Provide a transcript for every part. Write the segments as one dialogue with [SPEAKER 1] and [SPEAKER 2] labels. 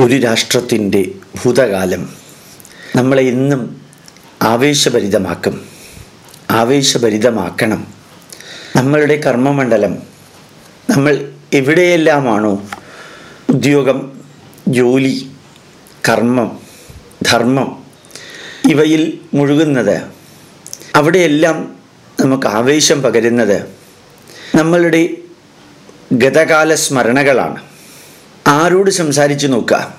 [SPEAKER 1] ഒരു രാഷ്ട്രത്തിന്റെ ഭൂതകാലം നമ്മളെ ഇന്നും ആവേശഭരിതമാക്കും. ആവേശഭരിതമാക്കണം. നമ്മളുടെ കർമ്മമണ്ഡലം നമ്മൾ എവിടെയെല്ലാമാണോ ഉദ്യോഗം ജോലി കർമ്മം ധർമ്മം ഇവയിൽ മുഴുകുന്നത് അവിടെയെല്ലാം നമുക്ക് ആവേശം പകരുന്നത് നമ്മളുടെ ഗതകാല സ്മരണകളാണ്. ആരോട് സംസാരിച്ചു നോക്കുക?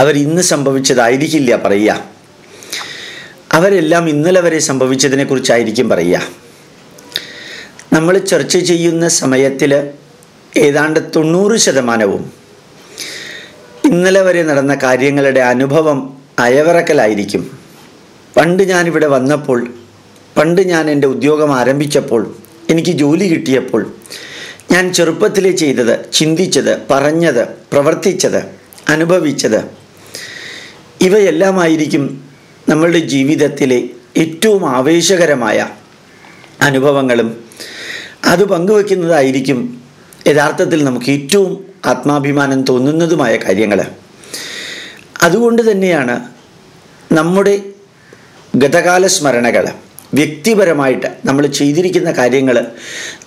[SPEAKER 1] അവർ ഇന്ന് സംഭവിച്ചതായിരിക്കില്ല പറയുക. അവരെല്ലാം ഇന്നലെ വരെ സംഭവിച്ചതിനെക്കുറിച്ചായിരിക്കും പറയുക. നമ്മൾ ചർച്ച ചെയ്യുന്ന സമയത്തിൽ ഏതാണ്ട് തൊണ്ണൂറ് ശതമാനവും ഇന്നലെ വരെ നടന്ന കാര്യങ്ങളുടെ അനുഭവം അയവിറക്കലായിരിക്കും. പണ്ട് ഞാനിവിടെ വന്നപ്പോൾ പണ്ട് ഞാൻ എന്റെ ഉദ്യോഗം ആരംഭിച്ചപ്പോൾ എനിക്ക് ജോലി കിട്ടിയപ്പോൾ ഞാൻ ചെറുപ്പത്തിൽ ചെയ്തത് ചിന്തിച്ചത് പറഞ്ഞത് പ്രവർത്തിച്ചത് അനുഭവിച്ചത്. ഇവയെല്ലാമായിരിക്കും നമ്മളുടെ ജീവിതത്തിലെ ഏറ്റവും ആവേശകരമായ അനുഭവങ്ങളും. അത് പങ്കുവെക്കുന്നതായിരിക്കും യഥാർത്ഥത്തിൽ നമുക്ക് ഏറ്റവും ആത്മാഭിമാനം തോന്നുന്നതുമായ കാര്യങ്ങൾ. അതുകൊണ്ട് തന്നെയാണ് നമ്മുടെ ഗതകാല സ്മരണകൾ വ്യക്തിപരമായിട്ട് നമ്മൾ ചെയ്തിരിക്കുന്ന കാര്യങ്ങൾ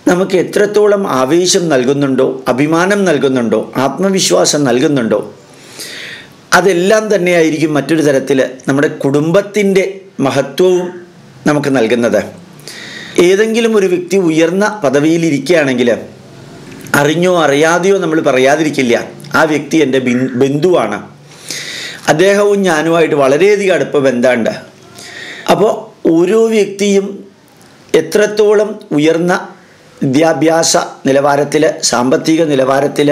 [SPEAKER 1] നമുക്ക് എത്രത്തോളം ആവേശം നൽകുന്നുണ്ടോ അഭിമാനം നൽകുന്നുണ്ടോ ആത്മവിശ്വാസം നൽകുന്നുണ്ടോ അതെല്ലാം തന്നെയായിരിക്കും മറ്റൊരു തരത്തിൽ നമ്മുടെ കുടുംബത്തിന്റെ മഹത്വവും നമുക്ക് നൽകുന്നത്. ഏതെങ്കിലും ഒരു വ്യക്തി ഉയർന്ന പദവിയിലിരിക്കുകയാണെങ്കിൽ അറിഞ്ഞോ അറിയാതെയോ നമ്മൾ പറയാതിരിക്കില്ല ആ വ്യക്തി എന്റെ ബന്ധുവാണ്. അദ്ദേഹവും ഞാനുമായിട്ട് വളരെയധികം അടുപ്പ ബന്ധമുണ്ട്. അപ്പോൾ ഓരോ വ്യക്തിയും എത്രത്തോളം ഉയർന്ന വിദ്യാഭ്യാസ നിലവാരത്തിൽ സാമ്പത്തിക നിലവാരത്തിൽ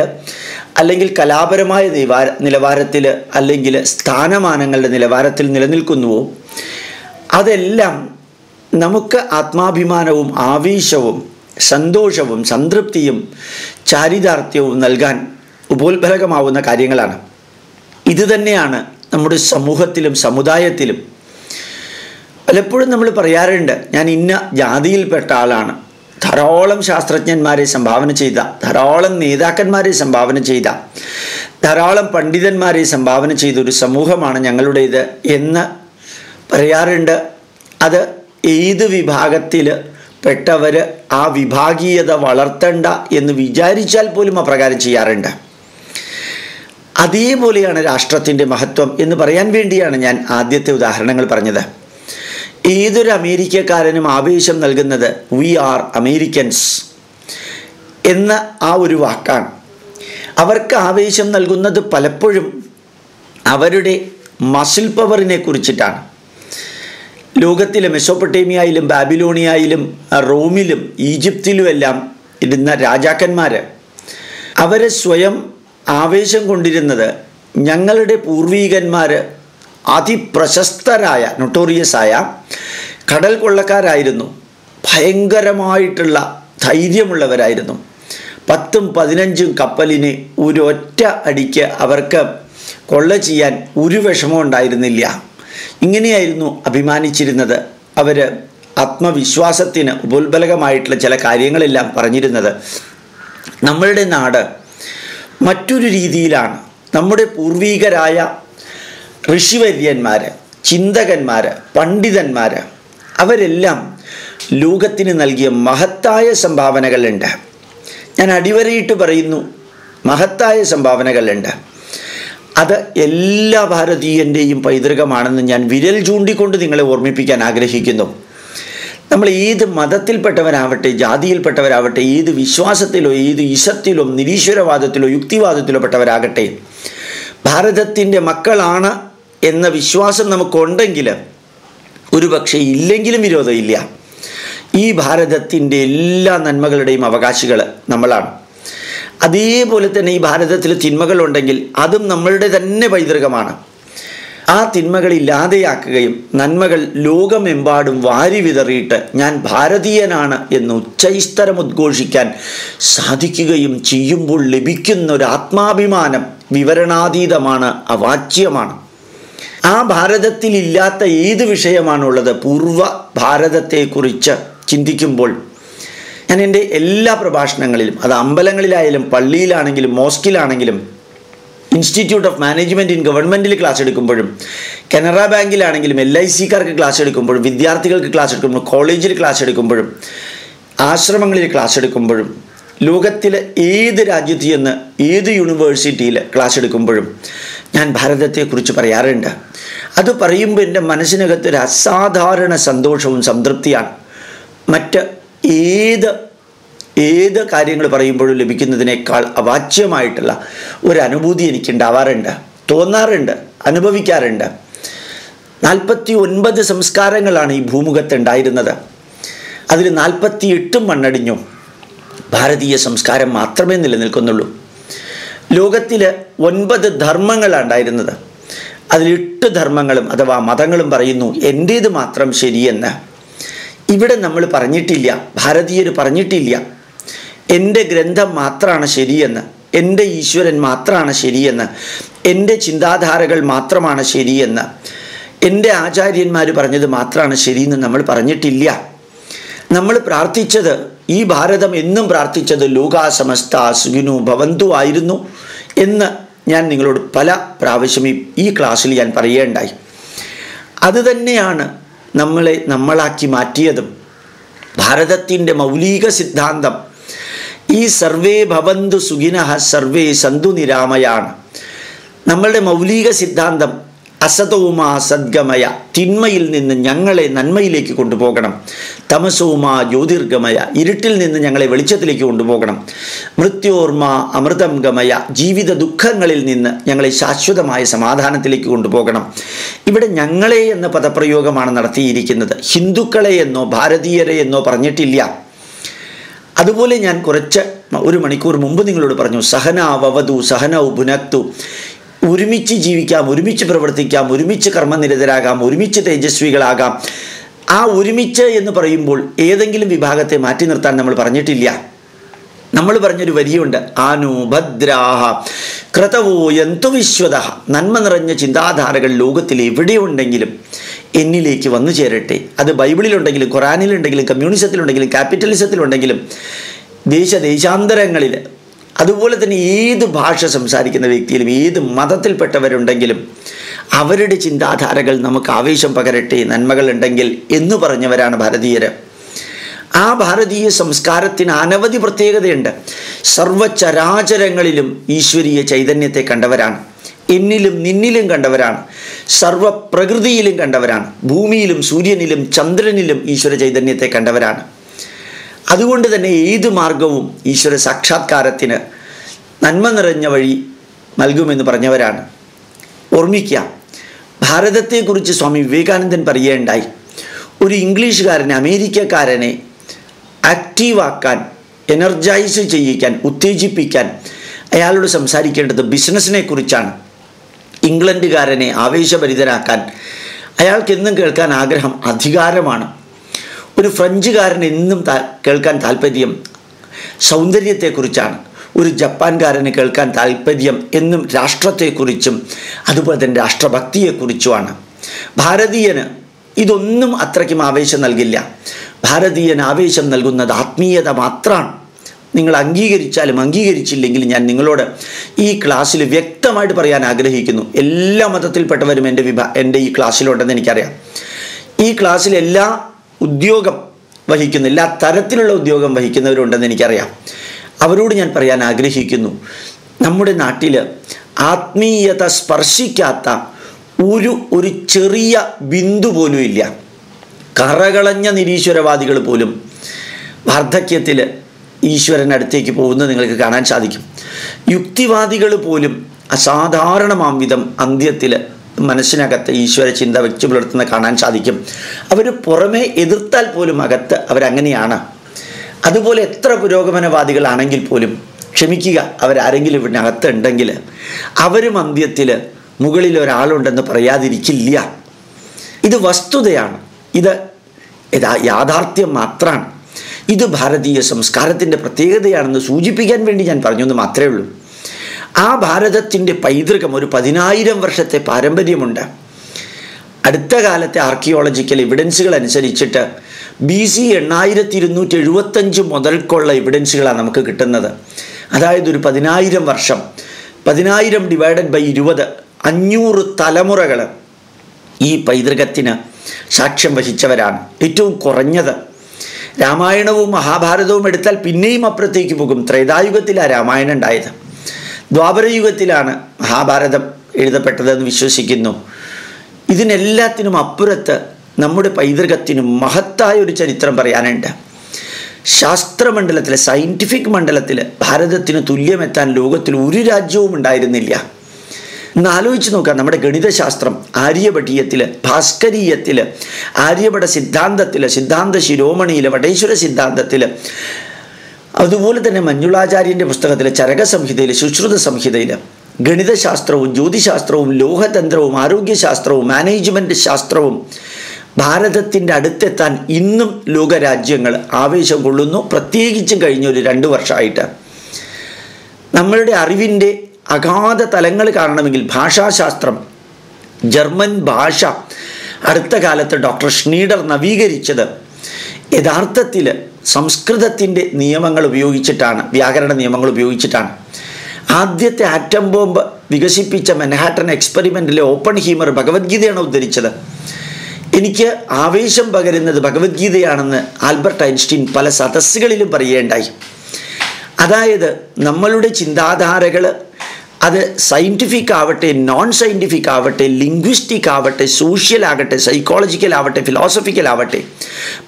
[SPEAKER 1] അല്ലെങ്കിൽ കലാപരമായ നിവാര നിലവാരത്തിൽ അല്ലെങ്കിൽ സ്ഥാനമാനങ്ങളുടെ നിലവാരത്തിൽ നിലനിൽക്കുന്നുവോ അതെല്ലാം നമുക്ക് ആത്മാഭിമാനവും ആവേശവും സന്തോഷവും സംതൃപ്തിയും ചാരിതാർത്ഥ്യവും നൽകാൻ ഉപോത്ബലകമാവുന്ന കാര്യങ്ങളാണ്. ഇത് തന്നെയാണ് നമ്മുടെ സമൂഹത്തിലും സമുദായത്തിലും പലപ്പോഴും നമ്മൾ പറയാറുണ്ട് ഞാൻ ഇന്ന ജാതിയിൽപ്പെട്ട ആളാണ്. ധാരാളം ശാസ്ത്രജ്ഞന്മാരെ സംഭാവന ചെയ്ത ധാരാളം നേതാക്കന്മാരെ സംഭാവന ചെയ്ത ധാരാളം പണ്ഡിതന്മാരെ സംഭാവന ചെയ്ത ഒരു സമൂഹമാണ് ഞങ്ങളുടേത്. എന്ന് പറയാറുണ്ട്. അത് ഏത് വിഭാഗത്തിൽ പെട്ടവർ ആ വിഭാഗീയത വളർത്തണ്ട എന്ന് വിചാരിച്ചാൽ പോലും അപ്രകാരം ചെയ്യാറുണ്ട്. അതേപോലെയാണ് രാഷ്ട്രത്തിന്റെ മഹത്വം എന്ന് പറയാൻ വേണ്ടിയാണ് ഞാൻ ആദ്യത്തെ ഉദാഹരണങ്ങൾ പറഞ്ഞത്. ഏതൊരു അമേരിക്കക്കാരനും ആവേശം നൽകുന്നത് വി ആർ അമേരിക്കൻസ് എന്ന ആ ഒരു വാക്കാണ്. അവർക്ക് ആവേശം നൽകുന്നത് പലപ്പോഴും അവരുടെ മസിൽ പവറിനെ കുറിച്ചിട്ടാണ്. ലോകത്തിലെ മെസോപ്പൊട്ടേമിയയിലും ബാബിലോണിയയിലും റോമിലും ഈജിപ്തിലുമെല്ലാം ഇരുന്ന രാജാക്കന്മാർ അവരെ സ്വയം ആവേശം കൊണ്ടിരുന്നത് ഞങ്ങളുടെ പൂർവീകന്മാർ അതിപ്രശസ്തരായ നൊട്ടോറിയസായ കടൽ കൊള്ളക്കാരായിരുന്നു. ഭയങ്കരമായിട്ടുള്ള ധൈര്യമുള്ളവരായിരുന്നു. പത്തും പതിനഞ്ചും കപ്പലിന് ഒരൊറ്റ അടിക്ക് അവർക്ക് കൊള്ള ചെയ്യാൻ ഒരു വിഷമവും ഉണ്ടായിരുന്നില്ല. ഇങ്ങനെയായിരുന്നു അഭിമാനിച്ചിരുന്നത്. അവർ ആത്മവിശ്വാസത്തിന് ഉപോത്ബലകമായിട്ടുള്ള ചില കാര്യങ്ങളെല്ലാം പറഞ്ഞിരുന്നത്. നമ്മളുടെ നാട് മറ്റൊരു രീതിയിലാണ്. നമ്മുടെ പൂർവീകരായ ഋഷിവര്യന്മാർ ചിന്തകന്മാർ പണ്ഡിതന്മാർ അവരെല്ലാം ലോകത്തിന് നൽകിയ മഹത്തായ സംഭാവനകളുണ്ട്. ഞാൻ അടിവരയിട്ട് പറയുന്നു മഹത്തായ സംഭാവനകളുണ്ട്. അത് എല്ലാ ഭാരതീയന്റെയും പൈതൃകമാണെന്ന് ഞാൻ വിരൽ ചൂണ്ടിക്കൊണ്ട് നിങ്ങളെ ഓർമ്മിപ്പിക്കാൻ ആഗ്രഹിക്കുന്നു. നമ്മൾ ഏത് മതത്തിൽപ്പെട്ടവരാവട്ടെ ജാതിയിൽപ്പെട്ടവരാവട്ടെ ഏത് വിശ്വാസത്തിലോ ഏത് ഇശത്തിലോ നിരീശ്വരവാദത്തിലോ യുക്തിവാദത്തിലോ പെട്ടവരാകട്ടെ ഭാരതത്തിന്റെ മക്കളാണ് എന്ന വിശ്വാസം നമുക്കുണ്ടെങ്കിൽ ഒരു പക്ഷേ ഇല്ലെങ്കിലും വിരോധമില്ല. ഈ ഭാരതത്തിന്റെ എല്ലാ നന്മകളുടെയും അവകാശികൾ നമ്മളാണ്. അതേപോലെ തന്നെ ഈ ഭാരതത്തിൽ തിന്മകളുണ്ടെങ്കിൽ അതും നമ്മളുടെ തന്നെ പൈതൃകമാണ്. ആ തിന്മകൾ ഇല്ലാതെയാക്കുകയും നന്മകൾ ലോകമെമ്പാടും വാരി വിതറിയിട്ട് ഞാൻ ഭാരതീയനാണ് എന്ന് ഉച്ചൈസ്തരം ഉദ്ഘോഷിക്കാൻ സാധിക്കുകയും ചെയ്യുമ്പോൾ ലഭിക്കുന്ന ഒരു ആത്മാഭിമാനം വിവരണാതീതമാണ് അവാച്യമാണ്. ആ ഭാരതത്തിൽ ഇല്ലാത്ത ഏത് വിഷയമാണുള്ളത്? പൂർവ ഭാരതത്തെക്കുറിച്ച് ചിന്തിക്കുമ്പോൾ ഞാൻ എന്റെ എല്ലാ പ്രഭാഷണങ്ങളിലും അത് അമ്പലങ്ങളിലായാലും പള്ളിയിലാണെങ്കിലും മോസ്കിലാണെങ്കിലും ഇൻസ്റ്റിറ്റ്യൂട്ട് ഓഫ് മാനേജ്മെന്റ് ഇൻ ഗവൺമെന്റിൽ ക്ലാസ് എടുക്കുമ്പോഴും കനറ ബാങ്കിലാണെങ്കിലും എൽ ഐ സിക്കാർക്ക് ക്ലാസ് എടുക്കുമ്പോഴും വിദ്യാർത്ഥികൾക്ക് ക്ലാസ് എടുക്കുമ്പോഴും കോളേജിൽ ക്ലാസ് എടുക്കുമ്പോഴും ആശ്രമങ്ങളിൽ ക്ലാസ് എടുക്കുമ്പോഴും ലോകത്തിലെ ഏത് രാജ്യത്ത് ചെന്ന് ഏത് യൂണിവേഴ്സിറ്റിയിൽ ക്ലാസ് എടുക്കുമ്പോഴും ഞാൻ ഭാരതത്തെക്കുറിച്ച് പറയാറുണ്ട്. അത് പറയുമ്പോൾ എന്റെ മനസ്സിനകത്ത് ഒരു അസാധാരണ സന്തോഷവും സംതൃപ്തിയാണ്. മറ്റ് ഏത് ഏത് കാര്യങ്ങൾ പറയുമ്പോഴും ലഭിക്കുന്നതിനേക്കാൾ അവാച്യമായിട്ടുള്ള ഒരു അനുഭൂതി എനിക്ക് ഉണ്ടാവാറുണ്ട് തോന്നാറുണ്ട് അനുഭവിക്കാറുണ്ട്. നാൽപ്പത്തി ഒൻപത് സംസ്കാരങ്ങളാണ് ഈ ഭൂമുഖത്ത് ഉണ്ടായിരുന്നത് അതിൽ നാൽപ്പത്തി എട്ടും മണ്ണടിഞ്ഞു. ഭാരതീയ സംസ്കാരം മാത്രമേ നിലനിൽക്കുന്നുള്ളൂ. ലോകത്തിൽ ഒൻപത് ധർമ്മങ്ങളാണ് ഉണ്ടായിരുന്നത് അതിൽ എട്ട് ധർമ്മങ്ങളും അഥവാ മതങ്ങളും പറയുന്നു എന്റേത് മാത്രം ശരിയെന്ന്. ഇവിടെ നമ്മൾ പറഞ്ഞിട്ടില്ല ഭാരതീയർ പറഞ്ഞിട്ടില്ല. എന്റെ ഗ്രന്ഥം മാത്രമാണ് ശരിയെന്ന് എന്റെ ഈശ്വരൻ മാത്രമാണ് ശരിയെന്ന് എന്റെ ചിന്താധാരകൾ മാത്രമാണ് ശരിയെന്ന് എന്റെ ആചാര്യന്മാർ പറഞ്ഞത് മാത്രമാണ് ശരിയെന്ന് നമ്മൾ പറഞ്ഞിട്ടില്ല. നമ്മൾ പ്രാർത്ഥിച്ചത് ഈ ഭാരതം എന്നും പ്രാർത്ഥിച്ചത് ലോകാസമസ്ത സുഖിനു ഭവന്തു ആയിരുന്നു എന്ന് ഞാൻ നിങ്ങളോട് പല പ്രാവശ്യം ഈ- ക്ലാസ്സിൽ ഞാൻ പറയേണ്ടായി അതുതന്നെയാണ് നമ്മളെ നമ്മളാക്കി മാറ്റിയതും. ഭാരതത്തിന്റെ മൗലിക സിദ്ധാന്തം ഈ സർവേ ഭവന്തു സുഖിനഃ സർവേ സന്തു നിരാമയാണ്. നമ്മളുടെ മൗലിക സിദ്ധാന്തം അസതവുമാ സദ്ഗമയ തിന്മയിൽ നിന്ന് ഞങ്ങളെ നന്മയിലേക്ക് കൊണ്ടുപോകണം. തമസവുമാ ജ്യോതിർഗമയ ഇരുട്ടിൽ നിന്ന് ഞങ്ങളെ വെളിച്ചത്തിലേക്ക് കൊണ്ടുപോകണം. മൃത്യോർമ അമൃതം ഗമയ ജീവിത ദുഃഖങ്ങളിൽ നിന്ന് ഞങ്ങളെ ശാശ്വതമായ സമാധാനത്തിലേക്ക് കൊണ്ടുപോകണം. ഇവിടെ ഞങ്ങളെ എന്ന പദപ്രയോഗമാണ് നടത്തിയിരിക്കുന്നത്. ഹിന്ദുക്കളെ എന്നോ ഭാരതീയരെ എന്നോ പറഞ്ഞിട്ടില്ല. അതുപോലെ ഞാൻ കുറച്ച് ഒരു മണിക്കൂർ മുമ്പ് നിങ്ങളോട് പറഞ്ഞു സഹന വവതു സഹന ഭുനക്തു. ഒരുമിച്ച് ജീവിക്കാം ഒരുമിച്ച് പ്രവർത്തിക്കാം ഒരുമിച്ച് കർമ്മനിരതരാകാം ഒരുമിച്ച് തേജസ്വികളാകാം. ആ ഒരുമിച്ച് എന്ന് പറയുമ്പോൾ ഏതെങ്കിലും വിഭാഗത്തെ മാറ്റി നിർത്താൻ നമ്മൾ പറഞ്ഞിട്ടില്ല. നമ്മൾ പറഞ്ഞൊരു വരിയുണ്ട് ആനു ഭദ്രാഹ ക്രതവോ യന്തു വിശ്വത നന്മ നിറഞ്ഞ ചിന്താധാരകൾ ലോകത്തിൽ എവിടെയുണ്ടെങ്കിലും എന്നിലേക്ക് വന്നു ചേരട്ടെ. അത് ബൈബിളിലുണ്ടെങ്കിലും ഖുറാനിലുണ്ടെങ്കിലും കമ്മ്യൂണിസത്തിലുണ്ടെങ്കിലും ക്യാപിറ്റലിസത്തിലുണ്ടെങ്കിലും ദേശദേശാന്തരങ്ങളിൽ അതുപോലെ തന്നെ ഏത് ഭാഷ സംസാരിക്കുന്ന വ്യക്തിയിലും ഏത് മതത്തിൽപ്പെട്ടവരുണ്ടെങ്കിലും അവരുടെ ചിന്താധാരകൾ നമുക്ക് ആവേശം പകരട്ടെ നന്മകൾ ഉണ്ടെങ്കിൽ എന്ന് പറഞ്ഞവരാണ് ഭാരതീയർ ആ ഭാരതീയ സംസ്കാരത്തിന് അനവധി പ്രത്യേകതയുണ്ട്. സർവചരാചരങ്ങളിലും ഈശ്വരീയ ചൈതന്യത്തെ കണ്ടവരാണ്. എന്നിലും നിന്നിലും കണ്ടവരാണ്. സർവപ്രകൃതിയിലും കണ്ടവരാണ്. ഭൂമിയിലും സൂര്യനിലും ചന്ദ്രനിലും ഈശ്വര ചൈതന്യത്തെ കണ്ടവരാണ്. അതുകൊണ്ട് തന്നെ ഏത് മാർഗവും ഈശ്വര സാക്ഷാത്കാരത്തിന് നന്മ നിറഞ്ഞ വഴി നൽകുമെന്ന് പറഞ്ഞവരാണ്. ഓർമ്മിക്കുക ഭാരതത്തെക്കുറിച്ച് സ്വാമി വിവേകാനന്ദൻ പറയുകയുണ്ടായി ഒരു ഇംഗ്ലീഷുകാരനെ അമേരിക്കക്കാരനെ ആക്റ്റീവാക്കാൻ എനർജൈസ് ചെയ്യിക്കാൻ ഉത്തേജിപ്പിക്കാൻ അയാളോട് സംസാരിക്കേണ്ടത് ബിസിനസ്സിനെ കുറിച്ചാണ് ഇംഗ്ലണ്ടുകാരനെ ആവേശഭരിതനാക്കാൻ അയാൾക്കെന്നും കേൾക്കാൻ ആഗ്രഹം അധികാരമാണ്. ഒരു ഫ്രഞ്ചുകാരൻ എന്നും കേൾക്കാൻ താല്പര്യം സൗന്ദര്യത്തെക്കുറിച്ചാണ്. ഒരു ജപ്പാൻകാരന് കേൾക്കാൻ താല്പര്യം എന്നും രാഷ്ട്രത്തെക്കുറിച്ചും അതുപോലെ തന്നെ രാഷ്ട്രഭക്തിയെക്കുറിച്ചുമാണ്. ഭാരതീയന് ഇതൊന്നും അത്രയ്ക്കും ആവേശം നൽകില്ല. ഭാരതീയന് ആവേശം നൽകുന്നത് ആത്മീയത മാത്രമാണ് നിങ്ങൾ അംഗീകരിച്ചാലും അംഗീകരിച്ചില്ലെങ്കിലും ഞാൻ നിങ്ങളോട് ഈ ക്ലാസ്സിൽ വ്യക്തമായിട്ട് പറയാൻ ആഗ്രഹിക്കുന്നു. എല്ലാ മതത്തിൽപ്പെട്ടവരും എന്റെ വിഭാ എന്റെ ഈ ക്ലാസ്സിലുണ്ടെന്ന് എനിക്കറിയാം. ഈ ക്ലാസ്സിൽ എല്ലാ ഉദ്യോഗം വഹിക്കുന്ന എല്ലാ തരത്തിലുള്ള ഉദ്യോഗം വഹിക്കുന്നവരുണ്ടെന്ന് എനിക്കറിയാം. അവരോട് ഞാൻ പറയാൻ ആഗ്രഹിക്കുന്നു. നമ്മുടെ നാട്ടിൽ ആത്മീയത സ്പർശിക്കാത്ത ഒരു ഒരു ചെറിയ ബിന്ദു പോലും ഇല്ല. കറകളഞ്ഞ നിരീശ്വരവാദികൾ പോലും വാർദ്ധക്യത്തിൽ ഈശ്വരനടുത്തേക്ക് പോകുന്നത് നിങ്ങൾക്ക് കാണാൻ സാധിക്കും. യുക്തിവാദികൾ പോലും അസാധാരണമാം വിധം അന്ത്യത്തിൽ മനസ്സിനകത്ത് ഈശ്വര ചിന്ത വെച്ച് പുലർത്തുന്ന കാണാൻ സാധിക്കും. അവർ പുറമേ എതിർത്താൽ പോലും അകത്ത് അവരങ്ങനെയാണ്. അതുപോലെ എത്ര പുരോഗമനവാദികളാണെങ്കിൽ പോലും ക്ഷമിക്കുക അവരാരെങ്കിലും ഇതിനകത്ത് ഉണ്ടെങ്കിൽ അവരും അന്ത്യത്തിൽ മുകളിൽ ഒരാളുണ്ടെന്ന് പറയാതിരിക്കില്ല. ഇത് വസ്തുതയാണ്. ഇത് യഥാ യാഥാർത്ഥ്യം മാത്രമാണ്. ഇത് ഭാരതീയ സംസ്കാരത്തിന്റെ പ്രത്യേകതയാണെന്ന് സൂചിപ്പിക്കാൻ വേണ്ടി ഞാൻ പറഞ്ഞു എന്ന് മാത്രമേ ഉള്ളൂ. ആ ഭാരതത്തിന്റെ പൈതൃകം ഒരു പതിനായിരം വർഷത്തെ പാരമ്പര്യമുണ്ട്. അടുത്ത കാലത്തെ ആർക്കിയോളജിക്കൽ എവിഡൻസുകൾ അനുസരിച്ചിട്ട് ബി സി എണ്ണായിരത്തി ഇരുന്നൂറ്റി എഴുപത്തഞ്ച് മുതൽക്കുള്ള എവിഡൻസുകളാണ് നമുക്ക് കിട്ടുന്നത്. അതായത് ഒരു പതിനായിരം വർഷം പതിനായിരം ഡിവൈഡഡ് ബൈ ഇരുപത് അഞ്ഞൂറ് തലമുറകൾ ഈ പൈതൃകത്തിന് സാക്ഷ്യം വഹിച്ചവരാണ്. ഏറ്റവും കുറഞ്ഞത് രാമായണവും മഹാഭാരതവും എടുത്താൽ പിന്നെയും അപ്പുറത്തേക്ക് പോകും. ത്രേതായുഗത്തിലാണ് രാമായണം ഉണ്ടായത്. ദ്വാപരയുഗത്തിലാണ് മഹാഭാരതം എഴുതപ്പെട്ടതെന്ന് വിശ്വസിക്കുന്നു. ഇതിനെല്ലാത്തിനും അപ്പുറത്ത് നമ്മുടെ പൈതൃകത്തിനും മഹത്തായ ഒരു ചരിത്രം പറയാനുണ്ട്. ശാസ്ത്രമണ്ഡലത്തിൽ സയന്റിഫിക് മണ്ഡലത്തിൽ ഭാരതത്തിന് തുല്യമെത്താൻ ലോകത്തിൽ ഒരു രാജ്യവും ഉണ്ടായിരുന്നില്ല. ഒന്ന് ആലോചിച്ച് നോക്കാം നമ്മുടെ ഗണിതശാസ്ത്രം ആര്യഭട്ടീയത്തിൽ ഭാസ്കരീയത്തിൽ ആര്യഭട സിദ്ധാന്തത്തിൽ സിദ്ധാന്ത ശിരോമണിയിൽ വടേശ്വര സിദ്ധാന്തത്തിൽ അതുപോലെ തന്നെ മഞ്ഞുളാചാര്യന്റെ പുസ്തകത്തിലെ ചരക സംഹിതയിൽ സുശ്രുത സംഹിതയിൽ ഗണിതശാസ്ത്രവും ജ്യോതിശാസ്ത്രവും ലോഹതന്ത്രവും ആരോഗ്യശാസ്ത്രവും മാനേജ്മെന്റ് ശാസ്ത്രവും ഭാരതത്തിന്റെ അടുത്തെത്താൻ ഇന്നും ലോകരാജ്യങ്ങൾ ആവേശം കൊള്ളുന്നു. പ്രത്യേകിച്ചും കഴിഞ്ഞ ഒരു രണ്ട് വർഷമായിട്ട്. നമ്മളുടെ അറിവിന്റെ അഗാധ തലങ്ങൾ കാണണമെങ്കിൽ ഭാഷാശാസ്ത്രം. ജർമ്മൻ ഭാഷ അടുത്ത കാലത്ത് ഡോക്ടർ ഷ്നീഡർ നവീകരിച്ചത്. യഥാർത്ഥത്തിൽ സംസ്കൃതത്തിന്റെ നിയമങ്ങൾ ഉപയോഗിച്ചിട്ടാണ് വ്യാകരണ നിയമങ്ങൾ ഉപയോഗിച്ചിട്ടാണ്. ആദ്യത്തെ ആറ്റം ബോംബ് വികസിപ്പിച്ച മെൻഹാട്ടൻ എക്സ്പെരിമെന്റിലെ ഓപ്പൺ ഹീമർ ഭഗവത്ഗീതയാണ് ഉദ്ധരിച്ചത്. എനിക്ക് ആവേശം പകരുന്നത് ഭഗവത്ഗീതയാണെന്ന് ആൽബർട്ട് ഐൻസ്റ്റീൻ പല സദസ്സുകളിലും പറയുകയുണ്ടായി. അതായത് നമ്മളുടെ ചിന്താധാരകൾ അത് സയന്റിഫിക് ആവട്ടെ നോൺ സയന്റിഫിക് ആവട്ടെ ലിംഗ്വിസ്റ്റിക് ആവട്ടെ സോഷ്യൽ ആകട്ടെ സൈക്കോളജിക്കൽ ആവട്ടെ ഫിലോസഫിക്കൽ ആവട്ടെ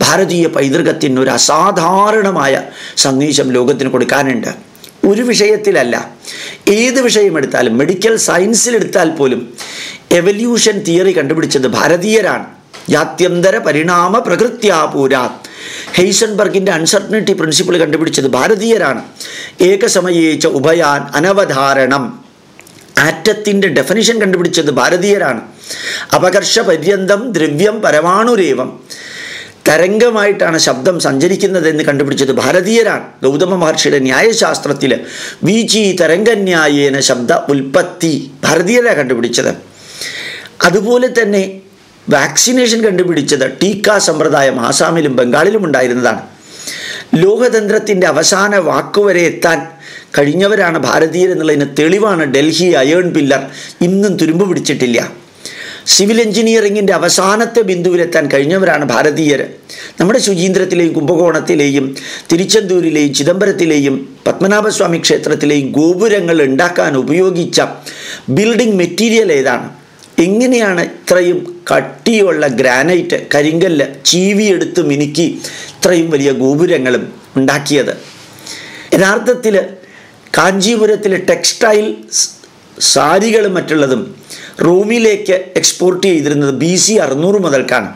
[SPEAKER 1] ഭാരതീയ പൈതൃകത്തിന് ഒരു അസാധാരണമായ സന്ദേശം ലോകത്തിന് കൊടുക്കാനുണ്ട്. ഒരു വിഷയത്തിലല്ല. ഏത് വിഷയം എടുത്താലും മെഡിക്കൽ സയൻസിൽ എടുത്താൽ പോലും എവല്യൂഷൻ തിയറി കണ്ടുപിടിച്ചത് ഭാരതീയരാണ്. ജാത്യന്തര പരിണാമ പ്രകൃത്യാപൂരാ ഹെയ്സൺബർഗിന്റെ അൺസർട്ടനിറ്റി പ്രിൻസിപ്പിൾ കണ്ടുപിടിച്ചത് ഭാരതീയരാണ്. ഏകസമയേച്ച ഉഭയാൻ അനവധാരണം. ആറ്റത്തിന്റെ ഡെഫിനിഷൻ കണ്ടുപിടിച്ചത് ഭാരതീയരാണ്. അപകർഷ പര്യന്തം ദ്രവ്യം പരമാണുരേവം തരംഗമായിട്ടാണ് ശബ്ദം സഞ്ചരിക്കുന്നതെന്ന് കണ്ടുപിടിച്ചത് ഭാരതീയരാണ്. ഗൗതമ മഹർഷിയുടെ ന്യായശാസ്ത്രത്തിൽ വീചി തരംഗന്യായേന ശബ്ദ ഉൽപ്പത്തി ഭാരതീയരാണ് കണ്ടുപിടിച്ചത്. അതുപോലെ തന്നെ വാക്സിനേഷൻ കണ്ടുപിടിച്ചത് ടീക്ക സമ്പ്രദായം ആസാമിലും ബംഗാളിലും ഉണ്ടായിരുന്നതാണ്. ലോകതന്ത്രത്തിന്റെ അവസാന വാക്കുവരെ എത്താൻ കഴിഞ്ഞവരാണ് ഭാരതീയർ എന്നുള്ളതിന് തെളിവാണ് ഡൽഹി അയേൺ പില്ലർ. ഇന്നും തുരുമ്പ് പിടിച്ചിട്ടില്ല. സിവിൽ എഞ്ചിനീയറിങ്ങിന്റെ അവസാനത്തെ ബിന്ദുവിലെത്താൻ കഴിഞ്ഞവരാണ് ഭാരതീയർ. നമ്മുടെ ശുചീന്ദ്രത്തിലെയും കുംഭകോണത്തിലെയും തിരുച്ചെന്തൂരിലെയും ചിദംബരത്തിലെയും പത്മനാഭസ്വാമി ക്ഷേത്രത്തിലെയും ഗോപുരങ്ങൾ ഉണ്ടാക്കാൻ ഉപയോഗിച്ച ബിൽഡിംഗ് മെറ്റീരിയൽ ഏതാണ്? എങ്ങനെയാണ് ഇത്രയും കട്ടിയുള്ള ഗ്രാനൈറ്റ് കരിങ്കല്ല് ചീവിയെടുത്ത് മിനുക്കി ഇത്രയും വലിയ ഗോപുരങ്ങളും ഉണ്ടാക്കിയത്? യഥാർത്ഥത്തിൽ കാഞ്ചീപുരത്തിലെ ടെക്സ്റ്റൈൽ സാരികളും മറ്റുള്ളതും റോമിലേക്ക് എക്സ്പോർട്ട് ചെയ്തിരുന്നത് ബി സി അറുന്നൂറ് മുതൽക്കാണ്.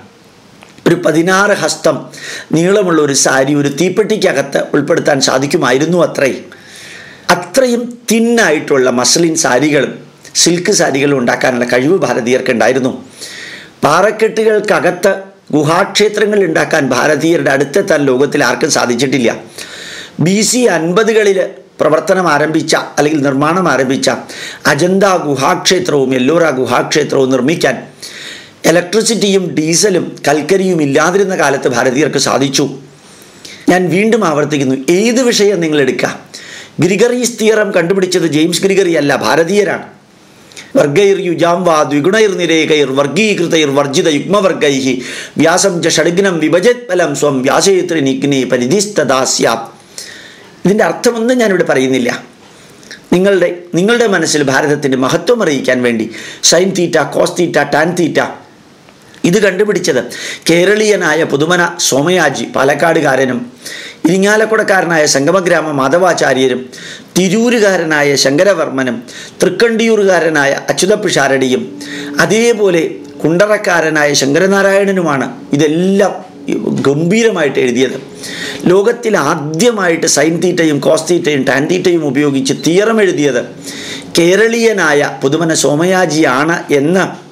[SPEAKER 1] ഒരു പതിനാറ് ഹസ്തം നീളമുള്ള ഒരു സാരി ഒരു തീപ്പെട്ടിക്കകത്ത് ഉൾപ്പെടുത്താൻ സാധിക്കുമായിരുന്നു അത്രയും. അത്രയും തിന്നായിട്ടുള്ള മസ്ലിൻ സാരികളും സിൽക്ക് സാരികളും ഉണ്ടാക്കാനുള്ള കഴിവ് ഭാരതീയർക്ക് ഉണ്ടായിരുന്നു. പാറക്കെട്ടുകൾക്കകത്ത് ഗുഹാക്ഷേത്രങ്ങൾ ഉണ്ടാക്കാൻ ഭാരതീയരുടെ അടുത്തെത്താൻ ലോകത്തിൽ ആർക്കും സാധിച്ചിട്ടില്ല. ബി സി അൻപതുകളിൽ പ്രവർത്തനം ആരംഭിച്ച അല്ലെങ്കിൽ നിർമ്മാണം ആരംഭിച്ച അജന്ത ഗുഹാക്ഷേത്രവും എല്ലോറ ഗുഹാക്ഷേത്രവും നിർമ്മിക്കാൻ ഇലക്ട്രിസിറ്റിയും ഡീസലും കൽക്കരിയും ഇല്ലാതിരുന്ന കാലത്ത് ഭാരതീയർക്ക് സാധിച്ചു. ഞാൻ വീണ്ടും ആവർത്തിക്കുന്നു. ഏത് വിഷയം നിങ്ങൾ എടുക്കുക ഗ്രിഗറീസ് തിയറം കണ്ടുപിടിച്ചത് ജെയിംസ് ഗ്രിഗറി അല്ല ഭാരതീയരാണ്. വർഗൈർ യുജാം വാ ദ്വിഗുണൈർ നിരേകൈർ വർഗീകൃതൈർ വർജിത യുഗ്മവർഗൈ വ്യാസം ച ഷഡ്ഗ്നം വിഭജത് ഫലം സ്വം വ്യാസയത്രി നിഗ്നി പരിധിസ്തദാസ്യാത് ഇതിന്റെ അർത്ഥമൊന്നും ഞാനിവിടെ പറയുന്നില്ല. നിങ്ങളുടെ നിങ്ങളുടെ മനസ്സിൽ ഭാരതത്തിന്റെ മഹത്വം അറിയിക്കാൻ വേണ്ടി sine theta cos theta tan theta ഇത് കണ്ടുപിടിച്ചത് കേരളീയനായ പുതുമന സോമയാജി പാലക്കാടുകാരനും ഇരിങ്ങാലക്കുടക്കാരനായ സംഗമഗ്രാമ മാധവാചാര്യരും തിരൂരുകാരനായ ശങ്കരവർമ്മനും തൃക്കണ്ടിയൂറുകാരനായ അച്യുതപ്പിഷാരടിയും അതേപോലെ കുണ്ടറക്കാരനായ ശങ്കരനാരായണനുമാണ് ഇതെല്ലാം ഗംഭീരമായിട്ട് എഴുതിയത്. ലോകത്തിൽ ആദ്യമായിട്ട് സൈൻ തീറ്റയും കോസ് തീറ്റയും ടാൻ തീറ്റയും ഉപയോഗിച്ച് തിയറം എഴുതിയത് കേരളീയനായ പുതുമന സോമയാജിയാണ് എന്ന്